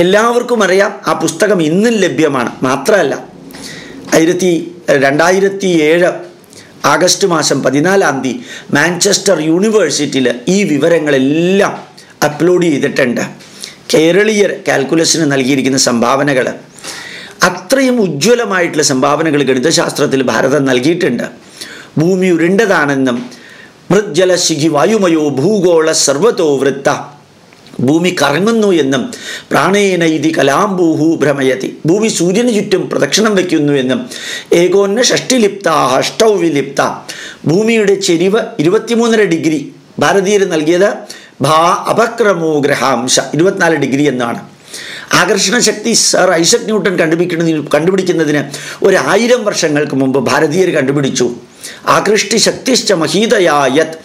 [SPEAKER 1] എല്ലാവർക്കും അറിയാം. ആ പുസ്തകം ഇന്നും ലഭ്യമാണ്. മാത്രമല്ല ആയിരത്തി രണ്ടായിരത്തി ഏഴ് ആഗസ്റ്റ് മാസം പതിനാലാം തീയതി മാഞ്ചസ്റ്റർ യൂണിവേഴ്സിറ്റിയിൽ ഈ വിവരങ്ങളെല്ലാം അപ്ലോഡ് ചെയ്തിട്ടുണ്ട്. കേരളീയർ കാൽക്കുലസിന് നൽകിയിരിക്കുന്ന സംഭാവനകൾ അത്രയും ഉജ്ജ്വലമായിട്ടുള്ള സംഭാവനകൾ ഗണിതശാസ്ത്രത്തിൽ ഭാരതം നൽകിയിട്ടുണ്ട്. ഭൂമി ഉരുണ്ടതാണെന്നും മൃജ്ജല ശിഖി വായുമയോ ഭൂഗോള സർവത്തോ വൃത്ത. ഭൂമി കറങ്ങുന്നു എന്നും പ്രാണേന ഇതി കലാംബൂഹു ഭ്രമയതി. ഭൂമി സൂര്യന് ചുറ്റും പ്രദക്ഷിണം വയ്ക്കുന്നു എന്നും ഏകോന്ന ഷഷ്ടിലിപ്ത അഷ്ടൗ വിലിപ്ത. ഭൂമിയുടെ ചെരിവ് ഇരുപത്തിമൂന്നര ഡിഗ്രി. ഭാരതീയർ നൽകിയത് ഭാ അപക്രമോ ഗ്രഹാംശ. ഇരുപത്തിനാല് ഡിഗ്രി എന്നാണ്. ആകർഷണ ശക്തി സർ ഐസക് ന്യൂട്ടൺ കണ്ടുപിടിക്കുന്നതിന് കണ്ടുപിടിക്കുന്നതിന് ഒരു ആയിരം വർഷങ്ങൾക്ക് മുമ്പ് ഭാരതീയർ കണ്ടുപിടിച്ചു. ആകൃഷ്ടി ശക്തിശ്ച മഹീതയായത്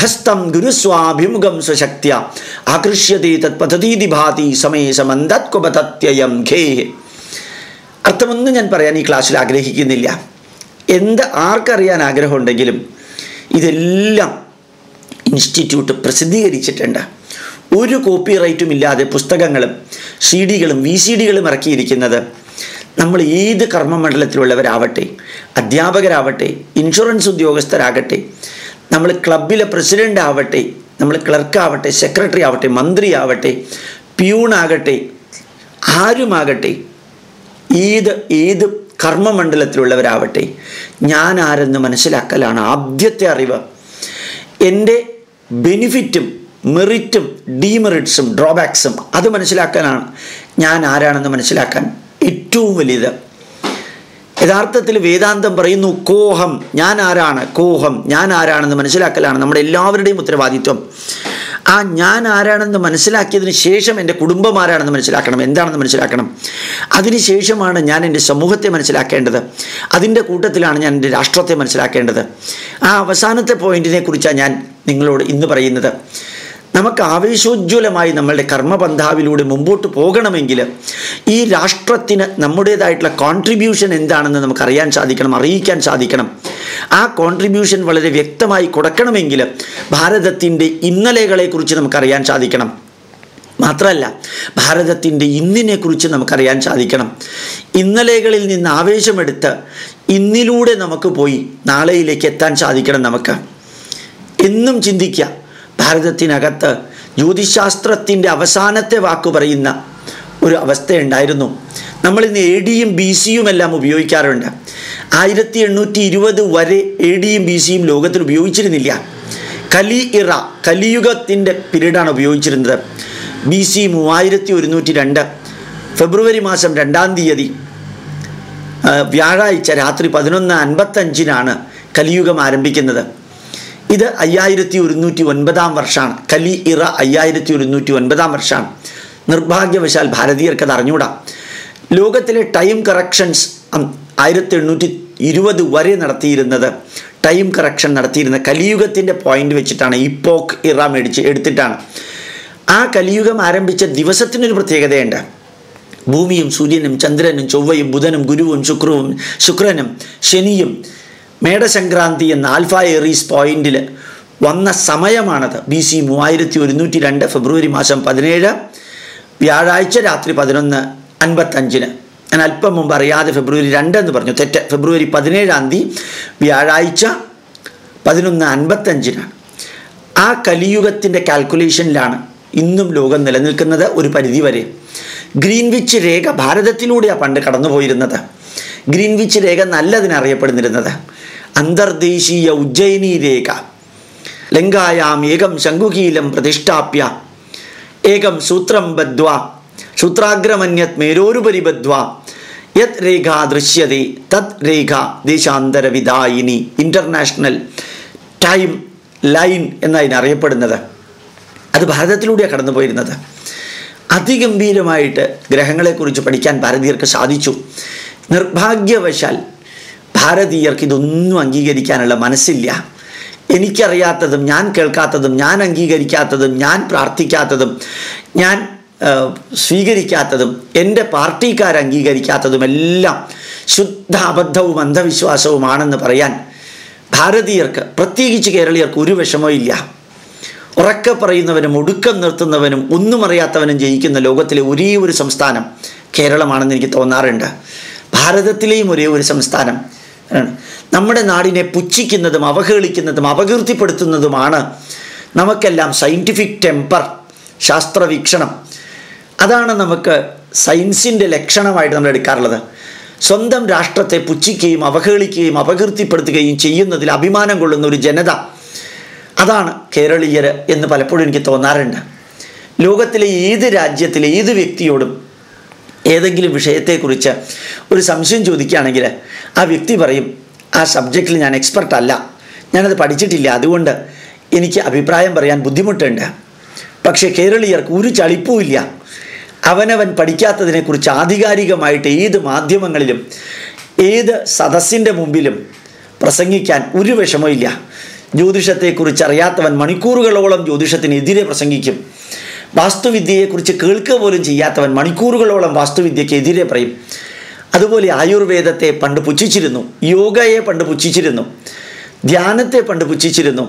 [SPEAKER 1] ഖസ്തം ഗുരുസ്വാഭിമുഖം സ്വശക്തിയ. ആകൃഷ്യതേ തത് പദ്ധതി ഭാതി സമേശമന്തത്കുപതത്യയം ഖേ. അർത്ഥമൊന്നും ഞാൻ പറയാൻ ഈ ക്ലാസ്സിൽ ആഗ്രഹിക്കുന്നില്ല. എന്ത് ആർക്കറിയാൻ ആഗ്രഹമുണ്ടെങ്കിലും ഇതെല്ലാം ഇൻസ്റ്റിറ്റ്യൂട്ട് പ്രസിദ്ധീകരിച്ചിട്ടുണ്ട്. ഒരു കോപ്പി റൈറ്റും ഇല്ലാതെ പുസ്തകങ്ങളും സി ഡികളും വി സി ഡികളും ഇറക്കിയിരിക്കുന്നത് നമ്മൾ ഏത് കർമ്മമണ്ഡലത്തിലുള്ളവരാവട്ടെ അധ്യാപകരാവട്ടെ ഇൻഷുറൻസ് ഉദ്യോഗസ്ഥരാകട്ടെ നമ്മൾ ക്ലബിലെ പ്രസിഡന്റ് ആവട്ടെ നമ്മൾ ക്ലർക്കാവട്ടെ സെക്രട്ടറി ആവട്ടെ മന്ത്രി ആവട്ടെ പ്യൂണാകട്ടെ ആരുമാകട്ടെ ഏത് ഏത് കർമ്മമണ്ഡലത്തിലുള്ളവരാവട്ടെ ഞാൻ ആരെന്ന് മനസ്സിലാക്കലാണ് ആദ്യത്തെ അറിവ്. എന്റെ ബെനിഫിറ്റും മെറിറ്റും ഡീമെറിറ്റ്സും ഡ്രോബാക്സും അത് മനസ്സിലാക്കാനാണ് ഞാൻ ആരാണെന്ന് മനസ്സിലാക്കാൻ ഏറ്റവും വലിയത് യഥാർത്ഥത്തിൽ വേദാന്തം പറയുന്നു കോഹം ഞാൻ ആരാണ്? കോഹം ഞാൻ ആരാണെന്ന് മനസ്സിലാക്കലാണ് നമ്മുടെ എല്ലാവരുടെയും ഉത്തരവാദിത്വം. ആ ഞാൻ ആരാണെന്ന് മനസ്സിലാക്കിയതിന് ശേഷം എന്റെ കുടുംബം ആരാണെന്ന് മനസ്സിലാക്കണം എന്താണെന്ന് മനസ്സിലാക്കണം. അതിനുശേഷമാണ് ഞാൻ എന്റെ സമൂഹത്തെ മനസ്സിലാക്കേണ്ടത്. അതിന്റെ കൂട്ടത്തിലാണ് ഞാൻ എന്റെ രാഷ്ട്രത്തെ മനസ്സിലാക്കേണ്ടത്. ആ അവസാനത്തെ പോയിന്റിനെ കുറിച്ചാണ് ഞാൻ നിങ്ങളോട് ഇന്ന് പറയുന്നത്. നമുക്ക് ആവേശോജ്വലമായി നമ്മളുടെ കർമ്മപന്ഥാവിലൂടെ മുമ്പോട്ട് പോകണമെങ്കിൽ ഈ രാഷ്ട്രത്തിന് നമ്മുടേതായിട്ടുള്ള കോൺട്രിബ്യൂഷൻ എന്താണെന്ന് നമുക്ക് അറിയാൻ സാധിക്കണം അറിയിക്കാൻ സാധിക്കണം. ആ കോൺട്രിബ്യൂഷൻ വളരെ വ്യക്തമായി കൊടുക്കണമെങ്കിൽ ഭാരതത്തിന്റെ ഇന്നലകളെക്കുറിച്ച് നമുക്കറിയാൻ സാധിക്കണം. മാത്രമല്ല ഭാരതത്തിന്റെ ഇന്നിനെക്കുറിച്ച് നമുക്കറിയാൻ സാധിക്കണം. ഇന്നലകളിൽ നിന്ന് ആവേശമെടുത്ത് ഇന്നിലൂടെ നമുക്ക് പോയി നാളെയിലേക്ക് എത്താൻ സാധിക്കണം നമുക്ക്. എന്നും ചിന്തിക്കുക. ഭാരതത്തിനകത്ത് ജ്യോതിശാസ്ത്രത്തിന്റെ അവസാനത്തെ വാക്ക് പറയുന്ന ഒരു അവസ്ഥയുണ്ടായിരുന്നു. നമ്മളിന്ന് എ ഡിയും ബി സിയും എല്ലാം ഉപയോഗിക്കാറുണ്ട്. ആയിരത്തി എണ്ണൂറ്റി ഇരുപത് വരെ എ ഡിയും ബി സിയും ലോകത്തിൽ ഉപയോഗിച്ചിരുന്നില്ല. കലി ഇറ കലിയുഗത്തിന്റെ പിരീഡാണ് ഉപയോഗിച്ചിരുന്നത്. ബി സി മൂവായിരത്തി ഒരുന്നൂറ്റി രണ്ട് ഫെബ്രുവരി മാസം രണ്ടാം തീയതി വ്യാഴാഴ്ച രാത്രി പതിനൊന്ന് അൻപത്തഞ്ചിനാണ് കലിയുഗം ആരംഭിക്കുന്നത്. ഇത് അയ്യായിരത്തി ഒരുന്നൂറ്റി ഒൻപതാം വർഷമാണ് കലി ഇറ അയ്യായിരത്തി ഒരുന്നൂറ്റി ഒൻപതാം വർഷമാണ് നിർഭാഗ്യവശാൽ ഭാരതീയർക്ക് അത് അറിഞ്ഞൂടാ. ലോകത്തിലെ ടൈം കറക്ഷൻസ് ആയിരത്തി എണ്ണൂറ്റി ഇരുപത് വരെ നടത്തിയിരുന്നത് ടൈം കറക്ഷൻ നടത്തിയിരുന്ന കലിയുഗത്തിന്റെ പോയിന്റ് വെച്ചിട്ടാണ്. ഇപ്പോക്ക് ഇറ മേടിച്ച് എടുത്തിട്ടാണ്. ആ കലിയുഗം ആരംഭിച്ച ദിവസത്തിനൊരു പ്രത്യേകതയുണ്ട്. ഭൂമിയും സൂര്യനും ചന്ദ്രനും ചൊവ്വയും ബുധനും ഗുരുവും ശുക്രവും ശുക്രനും ശനിയും മേടസംക്രാന്തി എന്ന ആൽഫ എറീസ് പോയിന്റിൽ വന്ന സമയമാണത്. ബി സി മൂവായിരത്തി ഒരുന്നൂറ്റി രണ്ട് ഫെബ്രുവരി മാസം പതിനേഴ് വ്യാഴാഴ്ച രാത്രി പതിനൊന്ന് അൻപത്തഞ്ചിന്. ഞാൻ അല്പം മുമ്പ് അറിയാതെ ഫെബ്രുവരി രണ്ട് എന്ന് പറഞ്ഞു. തെറ്റ്. ഫെബ്രുവരി പതിനേഴാം തീയതി വ്യാഴാഴ്ച പതിനൊന്ന് അൻപത്തഞ്ചിനാണ്. ആ കലിയുഗത്തിന്റെ കാൽക്കുലേഷനിലാണ് ഇന്നും ലോകം നിലനിൽക്കുന്നത് ഒരു പരിധിവരെ. ഗ്രീൻവിച്ച് രേഖ ഭാരതത്തിലൂടെയാണ് പണ്ട് കടന്നുപോയിരുന്നത്. ഗ്രീൻവിച്ച് രേഖ നല്ലതിനറിയപ്പെടുന്നിരുന്നത് അന്തർദേശീയ ഉജ്ജയിനി രേഖ. ലങ്കായാം ഏകം ശംഖുകീലം പ്രതിഷ്ഠാപ്യ. ഏകം സൂത്രം ബദ്വ സൂത്രാഗ്രമന്യത് മേരോരുപരി ബദ്ധ്വ. യത് രേഖ ദൃശ്യതേ തത് രേഖ ദേശാന്തരവിദായിനി ഇന്റർനാഷണൽ ടൈം ലൈൻ എന്നതിനറിയപ്പെടുന്നത് അത് ഭാരതത്തിലൂടെയാണ് കടന്നുപോയിരുന്നത്. അതിഗംഭീരമായിട്ട് ഗ്രഹങ്ങളെക്കുറിച്ച് പഠിക്കാൻ ഭാരതീയർക്ക് സാധിച്ചു. നിർഭാഗ്യവശാൽ ഭാരതീയർക്ക് ഇതൊന്നും അംഗീകരിക്കാനുള്ള മനസ്സില്ല. എനിക്കറിയാത്തതും ഞാൻ കേൾക്കാത്തതും ഞാൻ അംഗീകരിക്കാത്തതും ഞാൻ പ്രാർത്ഥിക്കാത്തതും ഞാൻ സ്വീകരിക്കാത്തതും എന്റെ പാർട്ടിക്കാർ അംഗീകരിക്കാത്തതും എല്ലാം ശുദ്ധ അബദ്ധവും അന്ധവിശ്വാസവുമാണെന്ന് പറയാൻ ഭാരതീയർക്ക് പ്രത്യേകിച്ച് കേരളീയർക്ക് ഒരു വിഷമവും ഇല്ല. ഉറക്കെ പറയുന്നവനും ഒടുക്കം നിർത്തുന്നവനും ഒന്നും അറിയാത്തവനും ജയിക്കുന്ന ലോകത്തിലെ ഒരേ ഒരു സംസ്ഥാനം കേരളമാണെന്ന് എനിക്ക് തോന്നാറുണ്ട്. ഭാരതത്തിലെയും ഒരേ ഒരു സംസ്ഥാനം. നമ്മുടെ നാടിനെ പുച്ഛിക്കുന്നതും അവഹേളിക്കുന്നതും അപകീർത്തിപ്പെടുത്തുന്നതുമാണ് നമുക്കെല്ലാം സയന്റിഫിക് ടെമ്പർ ശാസ്ത്രവീക്ഷണം അതാണ് നമുക്ക് സയൻസിന്റെ ലക്ഷണമായിട്ട് നമ്മൾ എടുക്കാറുള്ളത്. സ്വന്തം രാഷ്ട്രത്തെ പുച്ഛിക്കുകയും അവഹേളിക്കുകയും അപകീർത്തിപ്പെടുത്തുകയും ചെയ്യുന്നതിൽ അഭിമാനം കൊള്ളുന്ന ഒരു ജനത അതാണ് കേരളീയർ എന്ന് പലപ്പോഴും എനിക്ക് തോന്നാറുണ്ട്. ലോകത്തിലെ ഏത് രാജ്യത്തിലെ ഏത് വ്യക്തിയോടും ഏതെങ്കിലും വിഷയത്തെക്കുറിച്ച് ഒരു സംശയം ചോദിക്കുകയാണെങ്കിൽ ആ വ്യക്തി പറയും ആ സബ്ജക്റ്റിൽ ഞാൻ എക്സ്പെർട്ട് അല്ല. ഞാനത് പഠിച്ചിട്ടില്ല. അതുകൊണ്ട് എനിക്ക് അഭിപ്രായം പറയാൻ ബുദ്ധിമുട്ടുണ്ട്. പക്ഷേ കേരളീയർക്ക് ഒരു ചളിപ്പുമില്ല അവനവൻ പഠിക്കാത്തതിനെക്കുറിച്ച് ആധികാരികമായിട്ട് ഏത് മാധ്യമങ്ങളിലും ഏത് സദസ്സിന്റെ മുമ്പിലും പ്രസംഗിക്കാൻ ഒരു വിഷമമില്ല ജ്യോതിഷത്തെക്കുറിച്ച് അറിയാത്തവൻ മണിക്കൂറുകളോളം ജ്യോതിഷത്തിനെതിരെ പ്രസംഗിക്കും. വാസ്തുവിദ്യയെക്കുറിച്ച് കേൾക്കുക പോലും ചെയ്യാത്തവൻ മണിക്കൂറുകളോളം വാസ്തുവിദ്യയ്ക്ക് എതിരെ പറയും. അതുപോലെ ആയുർവേദത്തെ പണ്ട് പുച്ഛിച്ചിരുന്നു. യോഗയെ പണ്ട് പുച്ഛിച്ചിരുന്നു. ധ്യാനത്തെ പണ്ട് പുച്ഛിച്ചിരുന്നു.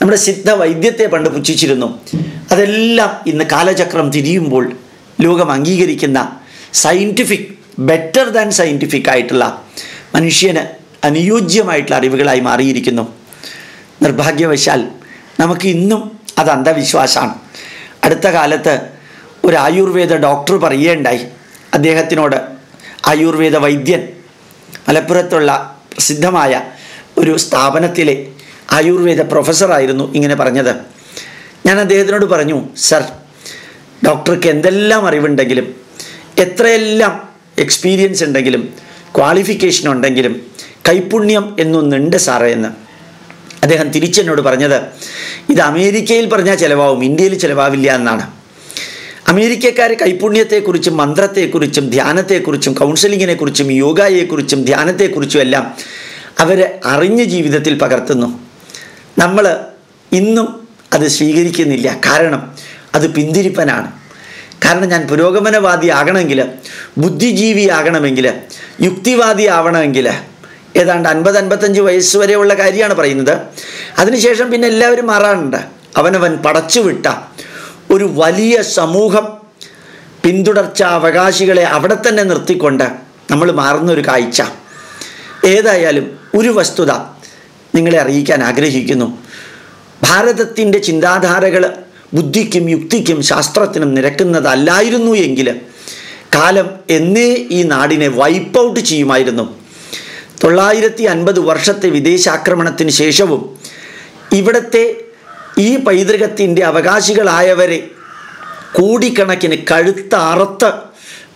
[SPEAKER 1] നമ്മുടെ സിദ്ധ വൈദ്യത്തെ പണ്ട് പുച്ഛിച്ചിരുന്നു. അതെല്ലാം ഇന്ന് കാലചക്രം തിരിയുമ്പോൾ ലോകം അംഗീകരിക്കുന്ന സയന്റിഫിക് ബെറ്റർ ദാൻ സയന്റിഫിക് ആയിട്ടുള്ള മനുഷ്യന് അനുയോജ്യമായിട്ടുള്ള അറിവുകളായി മാറിയിരിക്കുന്നു. നിർഭാഗ്യവശാൽ നമുക്ക് ഇന്നും അത് അന്ധവിശ്വാസമാണ്. അടുത്ത കാലത്ത് ഒരു ആയുർവേദ ഡോക്ടർ പറയുകയുണ്ടായി. അദ്ദേഹത്തിനോട് ആയുർവേദ വൈദ്യൻ മലപ്പുറത്തുള്ള പ്രസിദ്ധമായ ഒരു സ്ഥാപനത്തിലെ ആയുർവേദ പ്രൊഫസറായിരുന്നു ഇങ്ങനെ പറഞ്ഞത്. ഞാൻ അദ്ദേഹത്തിനോട് പറഞ്ഞു സർ ഡോക്ടർക്ക് എന്തെല്ലാം അറിവുണ്ടെങ്കിലും എത്രയെല്ലാം എക്സ്പീരിയൻസ് ഉണ്ടെങ്കിലും ക്വാളിഫിക്കേഷൻ ഉണ്ടെങ്കിലും കൈപുണ്യം എന്നൊന്നുണ്ട് സാറേ എന്ന്. അദ്ദേഹം തിരിച്ചെന്നോട് പറഞ്ഞത് ഇത് അമേരിക്കയിൽ പറഞ്ഞാൽ ചിലവാകും ഇന്ത്യയിൽ ചിലവാവില്ല എന്നാണ്. അമേരിക്കക്കാർ കൈപുണ്യത്തെക്കുറിച്ചും മന്ത്രത്തെക്കുറിച്ചും ധ്യാനത്തെക്കുറിച്ചും കൗൺസിലിങ്ങിനെക്കുറിച്ചും യോഗയെക്കുറിച്ചും ധ്യാനത്തെക്കുറിച്ചും എല്ലാം അവർ അറിഞ്ഞ ജീവിതത്തിൽ പകർത്തുന്നു. നമ്മൾ ഇന്നും അത് സ്വീകരിക്കുന്നില്ല. കാരണം അത് പിന്തിരിപ്പനാണ്. കാരണം ഞാൻ പുരോഗമനവാദി ആകണമെങ്കിൽ ബുദ്ധിജീവി ആകണമെങ്കിൽ യുക്തിവാദി ആവണമെങ്കിൽ ഏതാണ്ട് അൻപത് അൻപത്തഞ്ച് വയസ്സ് വരെയുള്ള കാര്യമാണ് പറയുന്നത്. അതിനുശേഷം പിന്നെ എല്ലാവരും മാറാറുണ്ട്. അവനവൻ പടച്ചുവിട്ട ഒരു വലിയ സമൂഹം പിന്തുടർച്ച അവകാശികളെ അവിടെ തന്നെ നിർത്തിക്കൊണ്ട് നമ്മൾ മാറുന്ന ഒരു കാഴ്ച. ഏതായാലും ഒരു വസ്തുത നിങ്ങളെ അറിയിക്കാൻ ആഗ്രഹിക്കുന്നു. ഭാരതത്തിന്റെ ചിന്താധാരകൾ ബുദ്ധിക്കും യുക്തിക്കും ശാസ്ത്രത്തിനും നിരക്കുന്നതല്ലായിരുന്നു എങ്കിൽ കാലം എന്നേ ഈ നാടിനെ വൈപ്പ് ഔട്ട് ചെയ്യുമായിരുന്നു. തൊള്ളായിരത്തി അൻപത് വർഷത്തെ വിദേശാക്രമണത്തിന് ശേഷവും ഇവിടുത്തെ ഈ പൈതൃകത്തിന്റെ അവകാശികളായവരെ കോടിക്കണക്കിന് കഴുത്ത അറുത്ത്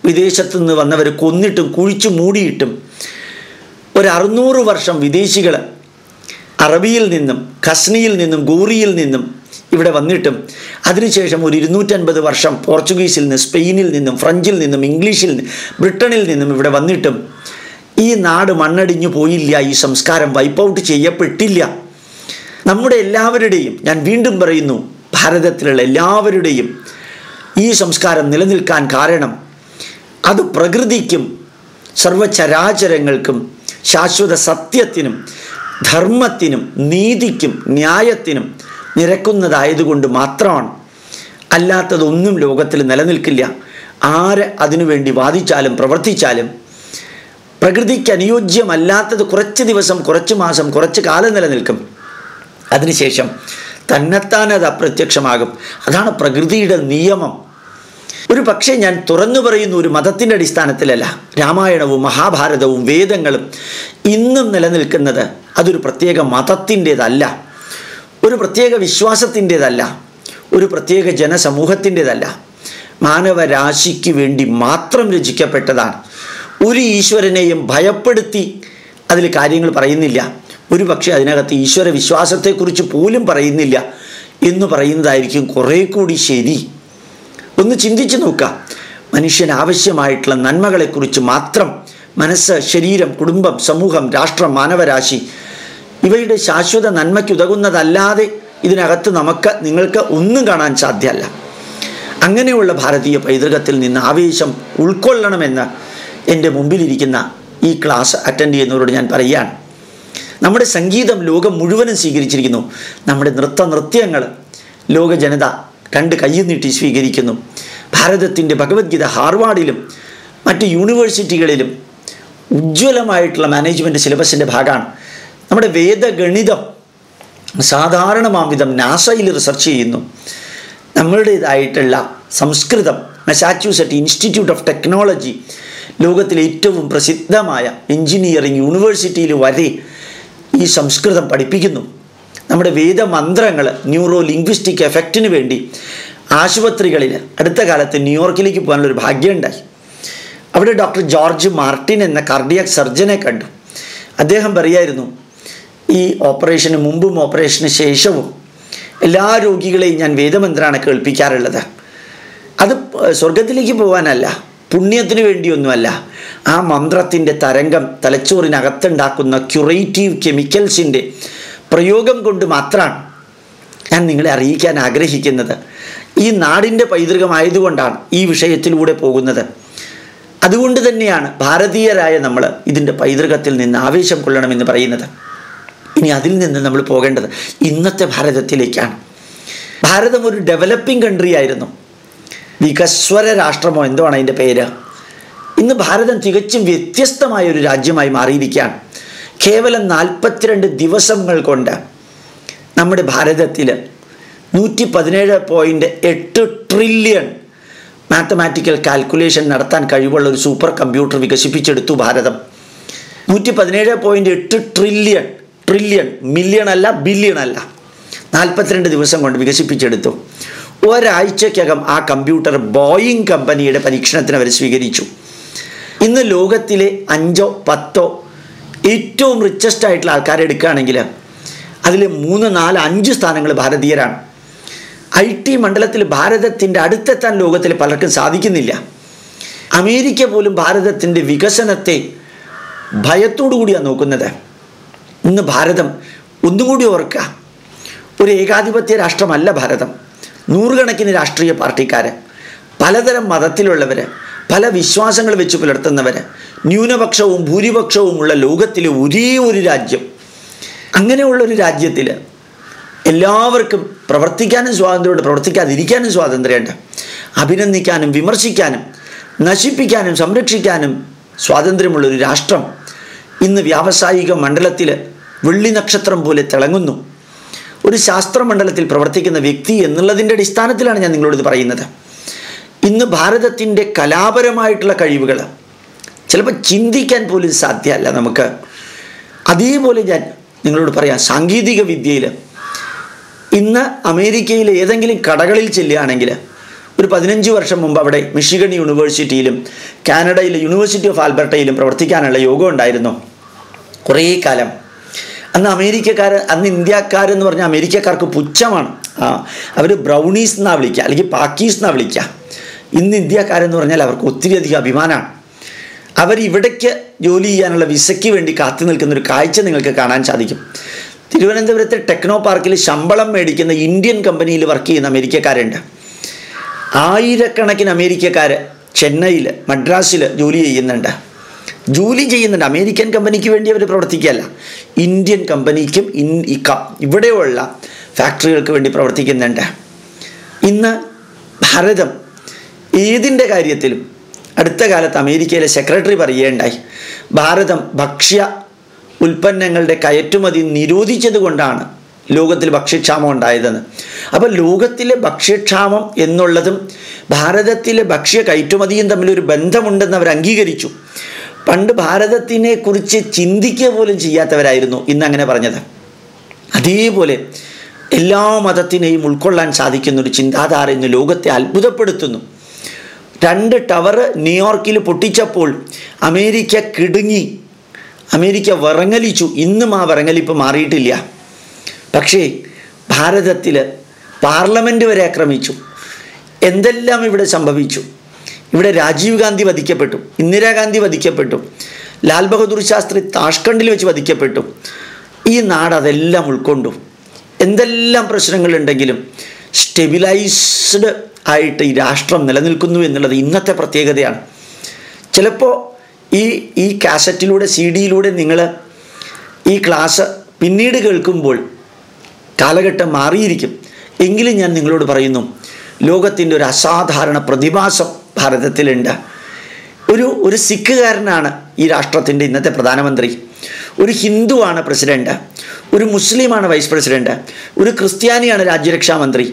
[SPEAKER 1] വിദേശത്തു നിന്ന് വന്നവർ കൊന്നിട്ടും കുഴിച്ചു മൂടിയിട്ടും ഒരു അറുന്നൂറ് വർഷം വിദേശികൾ അറബിയിൽ നിന്നും ഖസ്നിയിൽ നിന്നും ഗോറിയിൽ നിന്നും ഇവിടെ വന്നിട്ടും അതിനുശേഷം ഒരു ഇരുന്നൂറ്റൻപത് വർഷം പോർച്ചുഗീസിൽ നിന്ന് സ്പെയിനിൽ നിന്നും ഫ്രഞ്ചിൽ നിന്നും ഇംഗ്ലീഷിൽ നിന്നും ബ്രിട്ടനിൽ നിന്നും ഇവിടെ വന്നിട്ടും ഈ നാട് മണ്ണടിഞ്ഞു പോയില്ല ഈ സംസ്കാരം വൈപ്പ് ഔട്ട് ചെയ്യപ്പെട്ടില്ല. നമ്മുടെ എല്ലാവരുടെയും ഞാൻ വീണ്ടും പറയുന്നു ഭാരതത്തിലുള്ള എല്ലാവരുടെയും ഈ സംസ്കാരം നിലനിൽക്കാൻ കാരണം അത് പ്രകൃതിക്കും സർവചരാചരങ്ങൾക്കും ശാശ്വത സത്യത്തിനും ധർമ്മത്തിനും നീതിക്കും ന്യായത്തിനും നിരക്കുന്നതായതുകൊണ്ട് മാത്രമാണ്. അല്ലാത്തതൊന്നും ലോകത്തിൽ നിലനിൽക്കില്ല. ആര് അതിനുവേണ്ടി വാദിച്ചാലും പ്രവർത്തിച്ചാലും പ്രകൃതിക്ക് അനുയോജ്യമല്ലാത്തത് കുറച്ച് ദിവസം കുറച്ച് മാസം കുറച്ച് കാലം നിലനിൽക്കും. അതിനുശേഷം തന്നെത്താൻ അത് അപ്രത്യക്ഷമാകും. അതാണ് പ്രകൃതിയുടെ നിയമം. ഒരു പക്ഷേ ഞാൻ തുറന്നു പറയുന്ന ഒരു മതത്തിന്റെ അടിസ്ഥാനത്തിലല്ല രാമായണവും മഹാഭാരതവും വേദങ്ങളും ഇന്നും നിലനിൽക്കുന്നത് അതൊരു പ്രത്യേക മതത്തിന്റെതല്ല ഒരു പ്രത്യേക വിശ്വാസത്തിന്റെതല്ല ഒരു പ്രത്യേക ജനസമൂഹത്തിന്റെതല്ല. മാനവരാശിക്ക് വേണ്ടി മാത്രം രചിക്കപ്പെട്ടതാണ് ഒരു ഈശ്വരനെയും ഭയപ്പെടുത്തി അതിൽ കാര്യങ്ങൾ പറയുന്നില്ല. ഒരു പക്ഷേ അതിനകത്ത് ഈശ്വര വിശ്വാസത്തെക്കുറിച്ച് പോലും പറയുന്നില്ല എന്ന് പറയുന്നതായിരിക്കും കുറേ കൂടി ശരി. ഒന്ന് ചിന്തിച്ചു നോക്കുക മനുഷ്യന് ആവശ്യമായിട്ടുള്ള നന്മകളെക്കുറിച്ച് മാത്രം മനസ്സ് ശരീരം കുടുംബം സമൂഹം രാഷ്ട്രം മാനവരാശി ഇവയുടെ ശാശ്വത നന്മയ്ക്കുതകുന്നതല്ലാതെ ഇതിനകത്ത് നമുക്ക് നിങ്ങൾക്ക് ഒന്നും കാണാൻ സാധ്യമല്ല. അങ്ങനെയുള്ള ഭാരതീയ പൈതൃകത്തിൽ നിന്ന് ആവേശം ഉൾക്കൊള്ളണമെന്ന് എന്റെ മുമ്പിലിരിക്കുന്ന ഈ ക്ലാസ് അറ്റൻഡ് ചെയ്യുന്നവരോട് ഞാൻ പറയുകയാണ്. നമ്മുടെ സംഗീതം ലോകം മുഴുവനും സ്വീകരിച്ചിരിക്കുന്നു. നമ്മുടെ നൃത്ത നൃത്യങ്ങൾ ലോക ജനത രണ്ട് കയ്യിൽ നീട്ടി സ്വീകരിക്കുന്നു. ഭാരതത്തിന്റെ ഭഗവത്ഗീത ഹാർവാർഡിലും മറ്റ് യൂണിവേഴ്സിറ്റികളിലും ഉജ്ജ്വലമായിട്ടുള്ള മാനേജ്മെന്റ് സിലബസിന്റെ ഭാഗമാണ്. നമ്മുടെ വേദഗണിതം സാധാരണമാം വിധം നാസയിൽ റിസർച്ച് ചെയ്യുന്നു. നമ്മളുടേതായിട്ടുള്ള സംസ്കൃതം മസാച്യൂസെറ്റ് ഇൻസ്റ്റിറ്റ്യൂട്ട് ഓഫ് ടെക്നോളജി ലോകത്തിലെ ഏറ്റവും പ്രസിദ്ധമായ എഞ്ചിനീയറിംഗ് യൂണിവേഴ്സിറ്റിയിൽ വരെ ഈ സംസ്കൃതം പഠിപ്പിക്കുന്നു. നമ്മുടെ വേദമന്ത്രങ്ങൾ ന്യൂറോ ലിംഗ്വിസ്റ്റിക് എഫക്റ്റിന് വേണ്ടി ആശുപത്രികളിൽ അടുത്ത കാലത്ത് ന്യൂയോർക്കിലേക്ക് പോകാനുള്ളൊരു ഭാഗ്യമുണ്ടായി. അവിടെ ഡോക്ടർ ജോർജ് മാർട്ടിൻ എന്ന കാർഡിയാക് സർജനെ കണ്ടു. അദ്ദേഹം പറയായിരുന്നു ഈ ഓപ്പറേഷന് മുമ്പും ഓപ്പറേഷന് ശേഷവും എല്ലാ രോഗികളെയും ഞാൻ വേദമന്ത്രമാണ് കേൾപ്പിക്കാറുള്ളത്. അത് സ്വർഗത്തിലേക്ക് പോകാനല്ല പുണ്യത്തിന് വേണ്ടിയൊന്നുമല്ല. ആ മന്ത്രത്തിന്റെ തരംഗം തലച്ചോറിനകത്തുണ്ടാക്കുന്ന ക്യുറേറ്റീവ് കെമിക്കൽസിന്റെ പ്രയോഗം കൊണ്ട് മാത്രമാണ് ഞാൻ നിങ്ങളെ അറിയിക്കാൻ ആഗ്രഹിക്കുന്നത്. ഈ നാടിന്റെ പൈതൃകമായതുകൊണ്ടാണ് ഈ വിഷയത്തിലൂടെ പോകുന്നത്. അതുകൊണ്ട് തന്നെയാണ് ഭാരതീയരായ നമ്മൾ ഇതിന്റെ പൈതൃകത്തിൽ നിന്ന് ആവേശം കൊള്ളണമെന്ന് പറയുന്നത്. ഇനി അതിൽ നിന്ന് നമ്മൾ പോകേണ്ടത് ഇന്നത്തെ ഭാരതത്തിലേക്കാണ്. ഭാരതം ഒരു ഡെവലപ്പിംഗ് കൺട്രി ആയിരുന്നു. വികസ്വര രാഷ്ട്രമോ എന്തോ അതിന്റെ പേര്? ഇന്ന് ഭാരതം തികച്ചും വ്യത്യസ്തമായ ഒരു രാജ്യമായി മാറിയിരിക്കുകയാണ്. കേവലം നാൽപ്പത്തിരണ്ട് ദിവസങ്ങൾ കൊണ്ട് നമ്മുടെ ഭാരതത്തിൽ നൂറ്റി പതിനേഴ് പോയിന്റ് എട്ട് ട്രില്യൺ മാത്തമാറ്റിക്കൽ കാൽക്കുലേഷൻ നടത്താൻ കഴിവുള്ള ഒരു സൂപ്പർ കമ്പ്യൂട്ടർ വികസിപ്പിച്ചെടുത്തു ഭാരതം. നൂറ്റി പതിനേഴ് പോയിന്റ് എട്ട് ട്രില്യൺ ട്രില്യൺ മില്യൺ അല്ല ബില്യൺ അല്ല. നാൽപ്പത്തിരണ്ട് ദിവസം കൊണ്ട് വികസിപ്പിച്ചെടുത്തു. ഒരാഴ്ചക്കകം ആ കമ്പ്യൂട്ടർ ബോയിങ് കമ്പനിയുടെ പരീക്ഷണത്തിന് അവർ സ്വീകരിച്ചു. ഇന്ന് ലോകത്തിലെ അഞ്ചോ പത്തോ ഏറ്റവും റിച്ചസ്റ്റ് ആയിട്ടുള്ള ആൾക്കാരെ എടുക്കുകയാണെങ്കിൽ അതിൽ മൂന്ന് നാല് അഞ്ച് സ്ഥാനങ്ങൾ ഭാരതീയരാണ്. ഐ ടി മണ്ഡലത്തിൽ ഭാരതത്തിന്റെ അടുത്തെത്താൻ ലോകത്തിൽ പലർക്കും സാധിക്കുന്നില്ല. അമേരിക്ക പോലും ഭാരതത്തിന്റെ വികസനത്തെ ഭയത്തോടു കൂടിയാണ് നോക്കുന്നത്. ഇന്ന് ഭാരതം ഒന്നുകൂടി ഓർക്കുക. ഒരു ഏകാധിപത്യ രാഷ്ട്രമല്ല ഭാരതം. നൂറുകണക്കിന് രാഷ്ട്രീയ പാർട്ടിക്കാർ പലതരം മതത്തിലുള്ളവർ പല വിശ്വാസങ്ങൾ വെച്ച് പുലർത്തുന്നവർ ന്യൂനപക്ഷവും ഭൂരിപക്ഷവുമുള്ള ലോകത്തിലെ ഒരേ ഒരു രാജ്യം. അങ്ങനെയുള്ളൊരു രാജ്യത്തിൽ എല്ലാവർക്കും പ്രവർത്തിക്കാനും സ്വാതന്ത്ര്യമുണ്ട് പ്രവർത്തിക്കാതിരിക്കാനും സ്വാതന്ത്ര്യമുണ്ട്. അഭിനന്ദിക്കാനും വിമർശിക്കാനും നശിപ്പിക്കാനും സംരക്ഷിക്കാനും സ്വാതന്ത്ര്യമുള്ളൊരു രാഷ്ട്രം ഇന്ന് വ്യാവസായിക മണ്ഡലത്തിൽ വെള്ളി നക്ഷത്രം പോലെ തിളങ്ങുന്നു. ഒരു ശാസ്ത്രമണ്ഡലത്തിൽ പ്രവർത്തിക്കുന്ന വ്യക്തി എന്നുള്ളതിന്റെ അടിസ്ഥാനത്തിലാണ് ഞാൻ നിങ്ങളോട് ഇത് പറയുന്നത്. ഇന്ന് ഭാരതത്തിന്റെ കലാപരമായിട്ടുള്ള കഴിവുകൾ ചിലപ്പോൾ ചിന്തിക്കാൻ പോലും സാധ്യമല്ല നമുക്ക്. അതേപോലെ ഞാൻ നിങ്ങളോട് പറയാം സാങ്കേതിക വിദ്യയിൽ ഇന്ന് അമേരിക്കയിലെ ഏതെങ്കിലും കടകളിൽ ചെല്ലുകയാണെങ്കിൽ ഒരു പതിനഞ്ച് വർഷം മുമ്പ് അവിടെ മിഷിഗൺ യൂണിവേഴ്സിറ്റിയിലും കാനഡയിലെ യൂണിവേഴ്സിറ്റി ഓഫ് ആൽബർട്ടയിലും പ്രവർത്തിക്കാനുള്ള യോഗം ഉണ്ടായിരുന്നു. കുറേ കാലം അന്ന് അമേരിക്കക്കാർ അന്ന് ഇന്ത്യക്കാരെന്ന് പറഞ്ഞാൽ അമേരിക്കക്കാർക്ക് പുച്ഛമാണ്. ആ അവർ ബ്രൗണീസ് എന്നാണ് വിളിക്കുക അല്ലെങ്കിൽ പാക്കീസ് എന്നാണ് വിളിക്കുക ഇന്ന് ഇന്ത്യക്കാരെന്ന് പറഞ്ഞാൽ അവർക്ക് ഒത്തിരി അധികം അഭിമാനമാണ് അവരിവിടേക്ക് ജോലി ചെയ്യാനുള്ള വിസയ്ക്ക് വേണ്ടി കാത്തു നിൽക്കുന്ന ഒരു കാഴ്ച നിങ്ങൾക്ക് കാണാൻ സാധിക്കും. തിരുവനന്തപുരത്തെ ടെക്നോ പാർക്കിൽ ശമ്പളം മേടിക്കുന്ന ഇന്ത്യൻ കമ്പനിയിൽ വർക്ക് ചെയ്യുന്ന അമേരിക്കക്കാരുണ്ട്. ആയിരക്കണക്കിന് അമേരിക്കക്കാർ ചെന്നൈയിൽ മദ്രാസിൽ ജോലി ചെയ്യുന്നുണ്ട്. ജോലി ചെയ്യുന്നുണ്ട്. അമേരിക്കൻ കമ്പനിക്ക് വേണ്ടി അവർ പ്രവർത്തിക്കുകയല്ല. ഇന്ത്യൻ കമ്പനിക്കും ഇൻ ഇവിടെയുള്ള ഫാക്ടറികൾക്ക് വേണ്ടി പ്രവർത്തിക്കുന്നുണ്ട്. ഇന്ന് ഭാരതം ഏതിന്റെ കാര്യത്തിലും അടുത്ത കാലത്ത് അമേരിക്കയിലെ സെക്രട്ടറി പറയുകയുണ്ടായി. ഭാരതം ഭക്ഷ്യ ഉൽപ്പന്നങ്ങളുടെ കയറ്റുമതി നിരോധിച്ചത് കൊണ്ടാണ് ലോകത്തിൽ ഭക്ഷ്യക്ഷാമം ഉണ്ടായതെന്ന്. അപ്പോൾ ലോകത്തിലെ ഭക്ഷ്യക്ഷാമം എന്നുള്ളതും ഭാരതത്തിലെ ഭക്ഷ്യ കയറ്റുമതിയും തമ്മിലൊരു ബന്ധമുണ്ടെന്ന് അവർ അംഗീകരിച്ചു. പണ്ട് ഭാരതത്തിനെ കുറിച്ച് ചിന്തിക്കുക പോലും ചെയ്യാത്തവരായിരുന്നു ഇന്ന് അങ്ങനെ പറഞ്ഞത്. അതേപോലെ എല്ലാ മതത്തിനെയും ഉൾക്കൊള്ളാൻ സാധിക്കുന്ന ഒരു ചിന്താധാര ഇന്ന് ലോകത്തെ അത്ഭുതപ്പെടുത്തുന്നു. രണ്ട് ടവർ ന്യൂയോർക്കിൽ പൊട്ടിച്ചപ്പോൾ അമേരിക്ക കിടുങ്ങി അമേരിക്ക വിറങ്ങലിച്ചു ഇന്നും ആ വിറങ്ങലിപ്പ് മാറിയിട്ടില്ല. പക്ഷേ ഭാരതത്തിൽ പാർലമെന്റ് വരെ ആക്രമിച്ചു. എന്തെല്ലാം ഇവിടെ സംഭവിച്ചു? ഇവിടെ രാജീവ് ഗാന്ധി വധിക്കപ്പെട്ടു ഇന്ദിരാഗാന്ധി വധിക്കപ്പെട്ടു ലാൽ ബഹദൂർ ശാസ്ത്രി താഷ്കണ്ടിൽ വെച്ച് വധിക്കപ്പെട്ടു. ഈ നാട് അതെല്ലാം ഉൾക്കൊണ്ടു. എന്തെല്ലാം പ്രശ്നങ്ങളുണ്ടെങ്കിലും സ്റ്റെബിലൈസ്ഡ് ആയിട്ട് ഈ രാഷ്ട്രം നിലനിൽക്കുന്നു എന്നുള്ളത് ഇന്നത്തെ പ്രത്യേകതയാണ്. ചിലപ്പോൾ ഈ ഈ കാസറ്റിലൂടെ സി ഡിയിലൂടെ നിങ്ങൾ ഈ ക്ലാസ് പിന്നീട് കേൾക്കുമ്പോൾ കാലഘട്ടം മാറിയിരിക്കും. എങ്കിലും ഞാൻ നിങ്ങളോട് പറയുന്നു ലോകത്തിന്റെ ഒരു അസാധാരണ പ്രതിഭാസം ഭാരതത്തിലുണ്ട്. ഒരു ഒരു സിഖുകാരനാണ് ഈ രാഷ്ട്രത്തിന്റെ ഇന്നത്തെ പ്രധാനമന്ത്രി. ഒരു ഹിന്ദുവാണ് പ്രസിഡന്റ് ഒരു മുസ്ലിമാണ് വൈസ് പ്രസിഡന്റ് ഒരു ക്രിസ്ത്യാനിയാണ് രാജ്യരക്ഷാ മന്ത്രി.